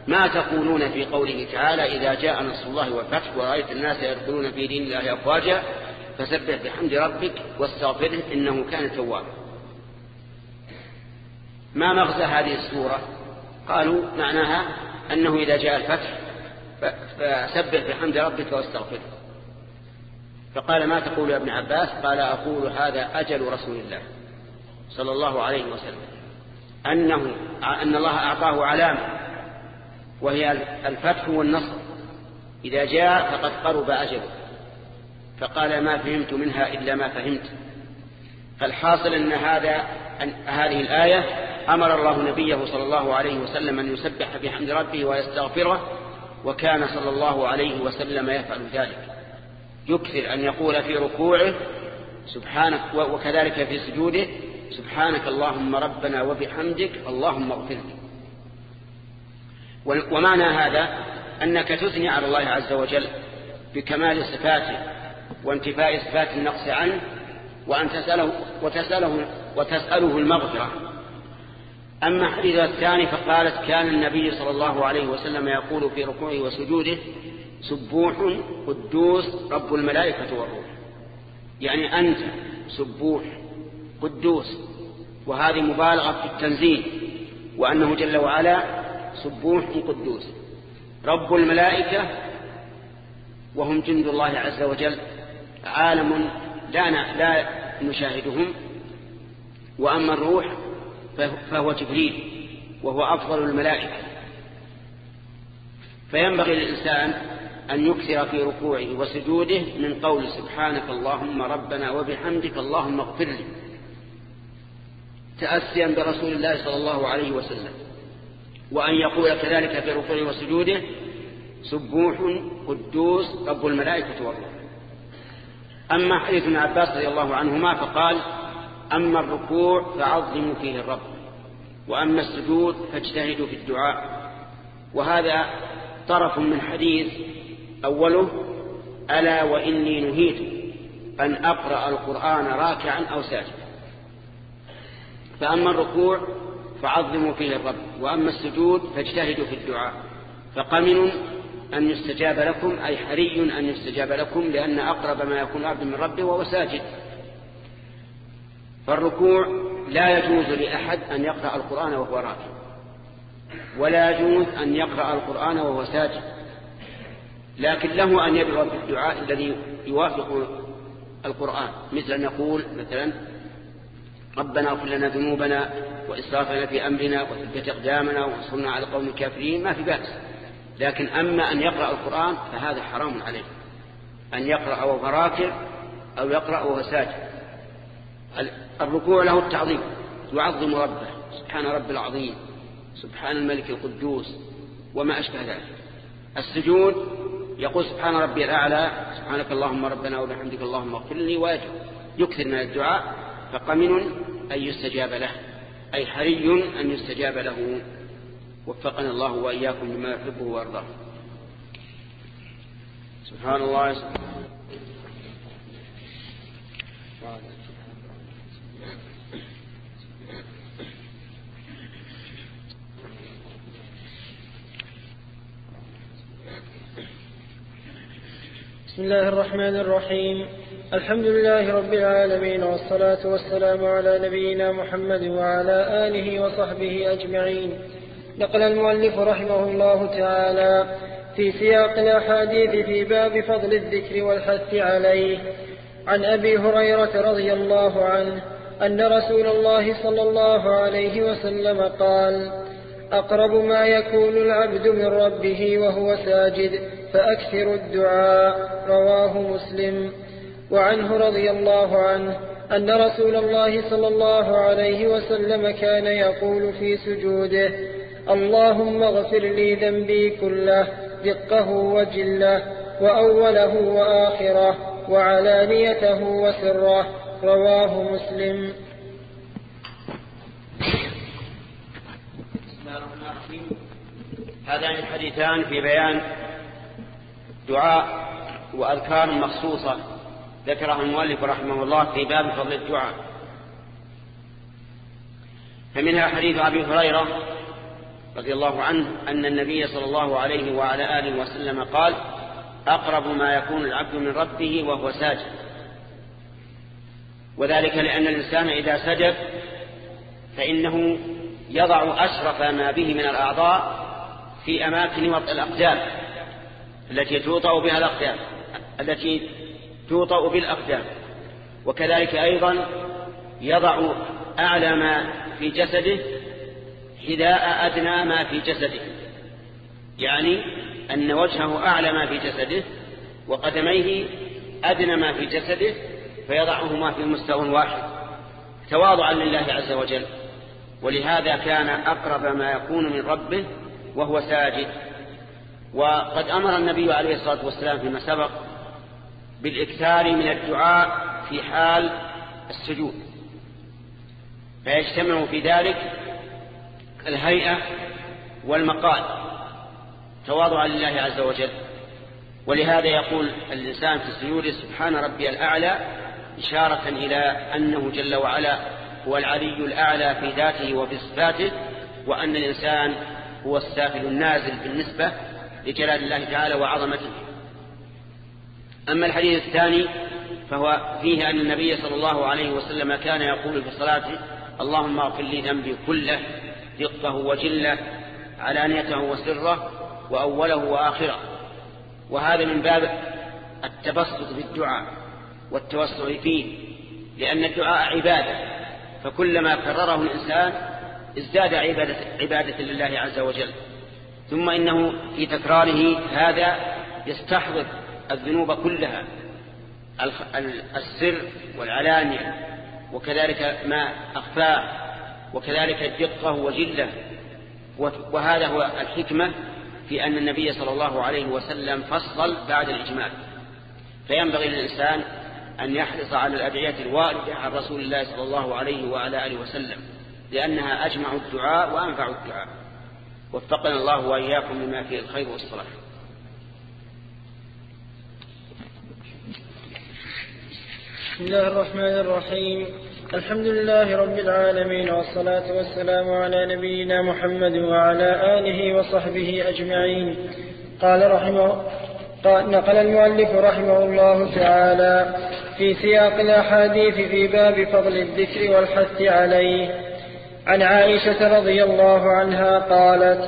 ما تقولون في قوله تعالى إذا جاء نصر الله والفتح ورأيت الناس يدخلون في دين الله أفواجا فسبح بحمد ربك واستغفره إنه كان توابا. ما مغزى هذه السورة؟ قالوا معناها أنه إذا جاء الفتح فسبح بحمد ربك واستغفره. فقال ما تقول يا ابن عباس؟ قال أقول هذا أجل رسول الله صلى الله عليه وسلم. أنه أن الله أعطاه علامة. وهي الفتح والنصر. إذا جاء فقد قرب أجله. فقال ما فهمت منها إلا ما فهمت. فالحاصل أن هذا أن هذه الآية أمر الله نبيه صلى الله عليه وسلم أن يسبح بحمد ربه ويستغفره وكان صلى الله عليه وسلم يفعل ذلك. يكثر أن يقول في ركوعه سبحانك وكذلك في سجوده سبحانك اللهم ربنا وبحمدك اللهم اغفر لي. ومعنى هذا أنك تثني على الله عز وجل بكمال صفاته وانتفاء صفات النقص عنه وأن تسأله وتسأله, وتسأله المغفرة. أما حديث الثاني فقالت كان النبي صلى الله عليه وسلم يقول في ركوعه وسجوده سبوح قدوس رب الملائكة والروح. يعني أنت سبوح قدوس وهذه مبالغة في التنزيل وأنه جل وعلا سبوح قدوس رب الملائكة وهم جند الله عز وجل عالم لا, لا نشاهدهم وأما الروح فهو جبريل وهو أفضل الملائكة. فينبغي للإنسان أن يكثر في ركوعه وسجوده من قول سبحانك اللهم ربنا وبحمدك اللهم اغفر لي. تأسيا برسول الله صلى الله عليه وسلم. وأن يقول كذلك في ركوعه وسجوده سبوح قدوس رب الملائكة والله أما حديث ابن عباس رضي الله عنهما فقال أما الركوع فعظموا فيه الرب وأما السجود فاجتهدوا في الدعاء. وهذا طرف من حديث أوله ألا وإني نهيت أن أقرأ القرآن راكعا أو ساجدا. فأما الركوع فعظموا فيه الرب. وأما السجود فاجتهدوا في الدعاء. فقمن أن يستجاب لكم أي حري أن يستجاب لكم لأن أقرب ما يكون عبد من ربه وهو ساجد. فالركوع لا يجوز لأحد أن يقرأ القرآن وهو راكع. ولا يجوز أن يقرأ القرآن وهو ساجد. لكن له أن يدعو بالدعاء الذي يوافق القرآن. مثل أن يقول مثلا ربنا اغفر لنا ذنوبنا وإسرافنا في أمرنا وثبت أقدامنا وانصرنا على القوم الكافرين ما في بأس. لكن أما أن يقرأ القرآن فهذا حرام عليه. أن يقرأ وهو أو يقرأ وهو الركوع له التعظيم. يعظم ربه. سبحان رب العظيم. سبحان الملك القدوس. وما أشبه ذلك. السجود يقول سبحان ربي الأعلى سبحانك اللهم ربنا وبحمدك اللهم اغفر لي ويجب يكثر من الدعاء. فقمن أن يستجاب له أي حري أن يستجاب له. وفقنا الله وإياكم لما يحبه ويرضاه. سبحان الله. بسم الله الرحمن الرحيم. الحمد لله رب العالمين والصلاة والسلام على نبينا محمد وعلى آله وصحبه أجمعين. نقل المؤلف رحمه الله تعالى في سياق الأحاديث في باب فضل الذكر والحث عليه. عن أبي هريرة رضي الله عنه أن رسول الله صلى الله عليه وسلم قال أقرب ما يكون العبد من ربه وهو ساجد فأكثر الدعاء رواه مسلم. وعنه رضي الله عنه أن رسول الله صلى الله عليه وسلم كان يقول في سجوده اللهم اغفر لي ذنبي كله دقه وجله وأوله وآخره وعلانيته وسره رواه مسلم. هذان الحديثان في بيان دعاء وأذكار مخصوصة ذكرها المؤلف رحمه الله في باب فضل الدعاء. فمنها حديث أبي هريرة رضي الله عنه أن النبي صلى الله عليه وعلى آله وسلم قال أقرب ما يكون العبد من ربه وهو ساجد. وذلك لأن الإنسان إذا سجد فإنه يضع أشرف ما به من الأعضاء في أماكن وضع الأقدام التي توطأ بها الأقدام التي توطأ بالأقدام. وكذلك أيضا يضع أعلى ما في جسده حذاء أدنى ما في جسده. يعني أن وجهه أعلى ما في جسده وقدميه أدنى ما في جسده فيضعهما في مستوى واحد. تواضعا لله عز وجل. ولهذا كان أقرب ما يكون من ربه وهو ساجد. وقد أمر النبي عليه الصلاة والسلام فيما سبق بالإكثار من الدعاء في حال السجود. فيجتمع في ذلك الهيئة والمقال تواضعا لله عز وجل. ولهذا يقول الإنسان في السجود سبحان ربي الأعلى إشارة إلى أنه جل وعلا هو العلي الأعلى في ذاته وفي صفاته وأن الإنسان هو السافل النازل بالنسبة لجلال الله تعالى وعظمته. أما الحديث الثاني فهو فيه أن النبي صلى الله عليه وسلم كان يقول في صلاته اللهم اغفر لي ذنبي كله دقه وجله علانيته وسره وأوله وآخره. وهذا من باب التبسط بالدعاء والتوسع فيه لأن الدعاء عبادة فكلما كرره الإنسان ازداد عبادة, عبادة لله عز وجل. ثم إنه في تكراره هذا يستحضر الذنوب كلها السر والعلانية وكذلك ما أخفاه وكذلك الدقة وجلة وهذا هو الحكمة في أن النبي صلى الله عليه وسلم فصل بعد الإجمال فينبغي للإنسان أن يحرص على الأدعية الواردة عن رسول الله صلى الله عليه وعلى آله وسلم لأنها أجمع الدعاء وأنفع الدعاء. وفقنا الله وإياكم لما فيه الخير والصلاح. بسم الله الرحمن الرحيم. الحمد لله رب العالمين والصلاة والسلام على نبينا محمد وعلى آله وصحبه أجمعين. قال رحمه قال نقل المؤلف رحمه الله تعالى في سياق الأحاديث في باب فضل الذكر والحث عليه. عن عائشة رضي الله عنها قالت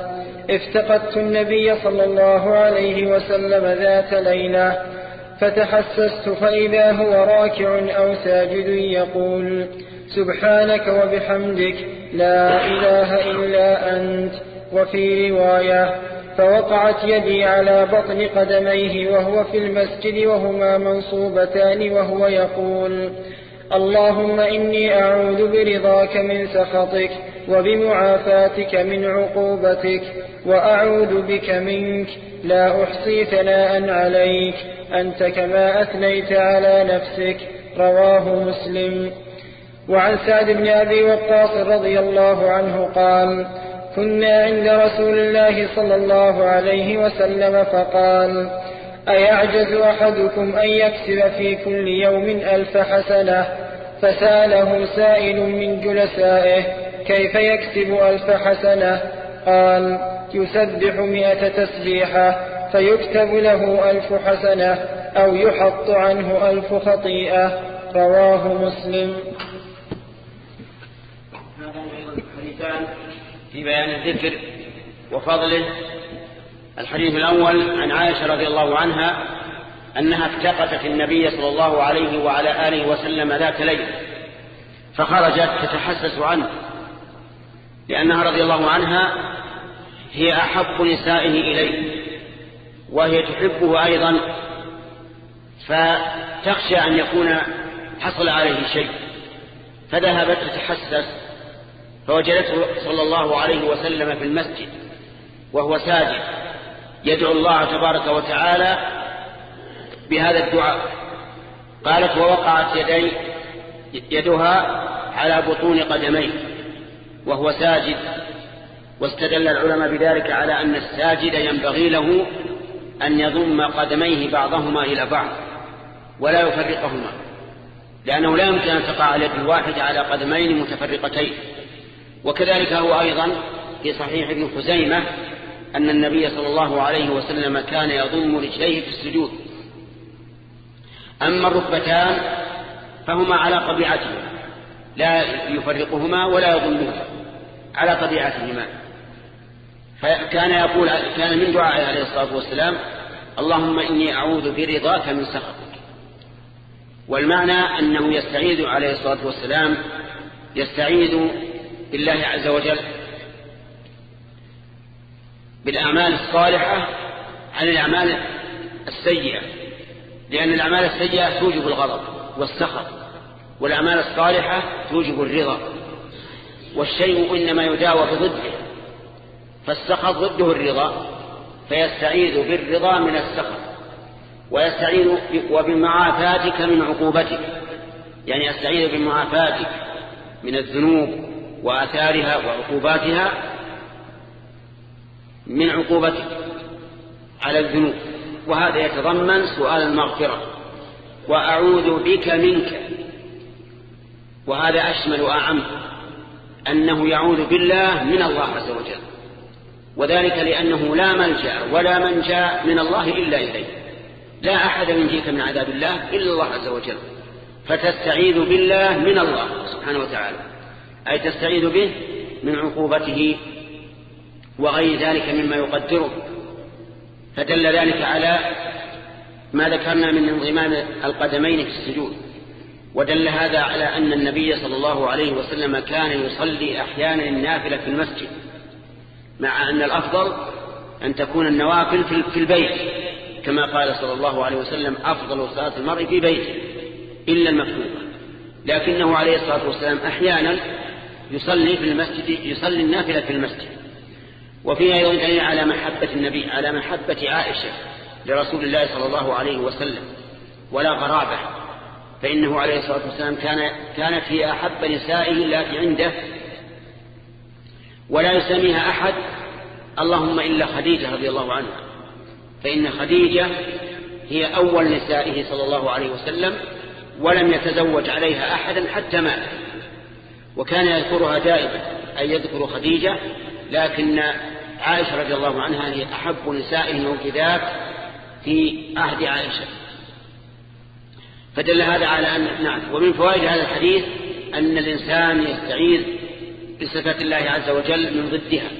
افتقدت النبي صلى الله عليه وسلم ذات ليلة فتحسست فإذا هو راكع أو ساجد يقول سبحانك وبحمدك لا إله إلا أنت وفي رواية فوقعت يدي على بطن قدميه وهو في المسجد وهما منصوبتان وهو يقول اللهم إني أعوذ برضاك من سخطك وبمعافاتك من عقوبتك وأعوذ بك منك. لا أحصي ثناء عليك. أنت كما أثنيت على نفسك. رواه مسلم. وعن سعد بن أبي وقاص رضي الله عنه قال كنا عند رسول الله صلى الله عليه وسلم فقال أيعجز أحدكم أن يكسب في كل يوم ألف حسنة؟ فسأله سائل من جلسائه كيف يكسب ألف حسنة؟ قال يسبح مئة تسبيحة فيكتب له ألف حسنة أو يحط عنه ألف خطيئة. رواه مسلم. في بيان الذكر وفضله. الحديث الأول عن عائشة رضي الله عنها أنها افتقدت النبي صلى الله عليه وعلى آله وسلم ذات ليل فخرجت تتحسس عنه. لأنها رضي الله عنها هي أحب نسائه إليه وهي تحبه أيضا فتخشى أن يكون حصل عليه شيء فذهبت تتحسس فوجدته صلى الله عليه وسلم في المسجد وهو ساجد يدعو الله تبارك وتعالى بهذا الدعاء قالت ووقعت يدي يدها على بطون قدميه. وهو ساجد. واستدل العلماء بذلك على أن الساجد ينبغي له أن يضم قدميه بعضهما إلى بعض ولا يفرقهما لأنه لا يمكن أن تقع اليد الواحدة على قدمين متفرقتين. وكذلك هو أيضا في صحيح ابن خزيمة أن النبي صلى الله عليه وسلم كان يضم رجليه في السجود. أما الركبتان فهما على طبيعتهما. لا يفرقهما ولا يضمهما على طبيعتهما. فكان يقول كان من دعائه عليه الصلاة والسلام اللهم إني أعوذ برضاك من سخطك. والمعنى أنه يستعيذ عليه الصلاة والسلام يستعيذ بالله عز وجل بالأعمال الصالحة عن الأعمال السيئة لأن الأعمال السيئة توجب الغضب والسخط. والأعمال الصالحة توجب الرضا والشيء إنما يداوى بضده فالسخط ضده الرضا فيستعيذ بالرضا من السخط ويستعيذ وبمعافاتك من عقوبتك يعني يستعيذ بمعافاتك من الذنوب وآثارها وعقوباتها من عقوبتك على الذنوب. وهذا يتضمن سؤال المغفرة وأعوذ بك منك وهذا أشمل وأعم أنه يعوذ بالله من الله عز وجل. وذلك لأنه لا ملجأ ولا منجأ من الله إلا إليه. لا أحد ينجيك من عذاب الله إلا الله عز وجل. فتستعيذ بالله من الله سبحانه وتعالى. أي تستعيذ به من عقوبته وغير ذلك مما يقدره. فدل ذلك على ما ذكرنا من انضمام القدمين في السجود. ودل هذا على أن النبي صلى الله عليه وسلم كان يصلي أحيانا النافلة في المسجد مع أن الأفضل أن تكون النوافل في البيت كما قال صلى الله عليه وسلم أفضل صلاة المرء في بيته إلا المكتوبة لكنه عليه الصلاة والسلام أحيانا يصلي في المسجد يصلي النافلة في المسجد. وفيها أيضا على محبة النبي على محبة عائشة لرسول الله صلى الله عليه وسلم ولا غرابة. فإنه عليه الصلاة والسلام كان كانت هي أحب نسائه التي عنده. ولا يسميها أحد. اللهم إلا خديجة رضي الله عنها. فإن خديجة هي أول نسائه صلى الله عليه وسلم ولم يتزوج عليها أحدا حتى مات. وكان يذكرها دائما أي يذكر خديجة لكن عائشة رضي الله عنها هي أحب نسائه الموجودات في عهد عائشة. فدل هذا على أن نعم. ومن فوائد هذا الحديث أن الإنسان يستعيذ بصفات الله عز وجل من ضدها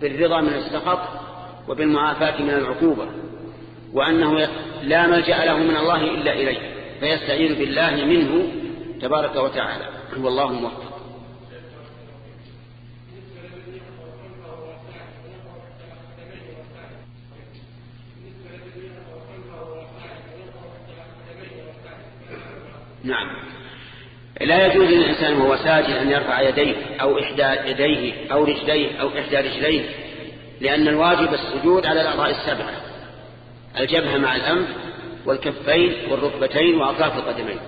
بالرضا من السخط وبالمعافاة من العقوبة وأنه لا ملجأ له من الله إلا إليه فيستعيذ بالله منه تبارك وتعالى. والله موفق. نعم. لا يجوز للإنسان وهو ساجد أن يرفع يديه أو إحدى يديه أو رجليه أو إحدى رجليه لأن الواجب السجود على الأعضاء السبعة الجبهة مع الأنف والكفين والركبتين وأطراف القدمين.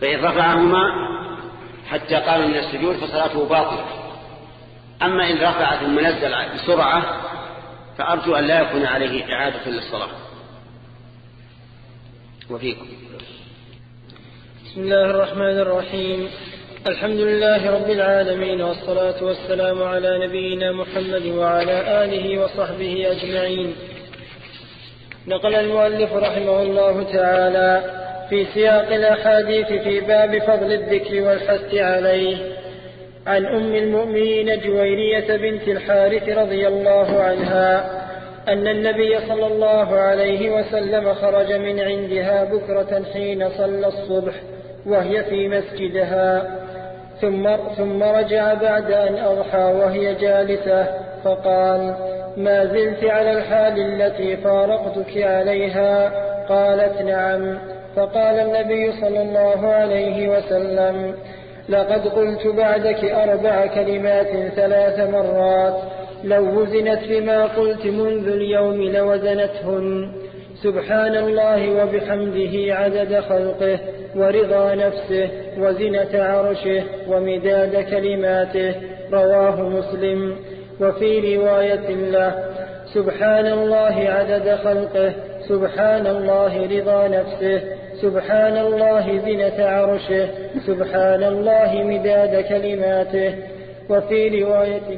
فإن رفعهما حتى قام من السجود فصلاته باطلة. أما إن رفع ثم نزل بسرعة فأرجو أن لا يكون عليه إعادة للصلاة. وفيكم. بسم الله الرحمن الرحيم. الحمد لله رب العالمين والصلاة والسلام على نبينا محمد وعلى آله وصحبه أجمعين. نقل المؤلف رحمه الله تعالى في سياق الأحاديث في باب فضل الذكر والحث عليه عن أم المؤمنين جويرية بنت الحارث رضي الله عنها أن النبي صلى الله عليه وسلم خرج من عندها بكرة حين صلى الصبح. وهي في مسجدها. ثم, ثم رجع بعد أن أضحى وهي جالسة فقال ما زلت على الحال التي فارقتك عليها؟ قالت نعم. فقال النبي صلى الله عليه وسلم لقد قلت بعدك أربع كلمات ثلاث مرات لو وزنت بما قلت منذ اليوم لوزنتهن. سبحان الله وبحمده عدد خلقه. ورضا نفسه وزنة عرشه ومداد كلماته. رواه مسلم. وفي رواية له سبحان الله عدد خلقه سبحان الله رضا نفسه سبحان الله زنة عرشه سبحان الله مداد كلماته. وفي رواية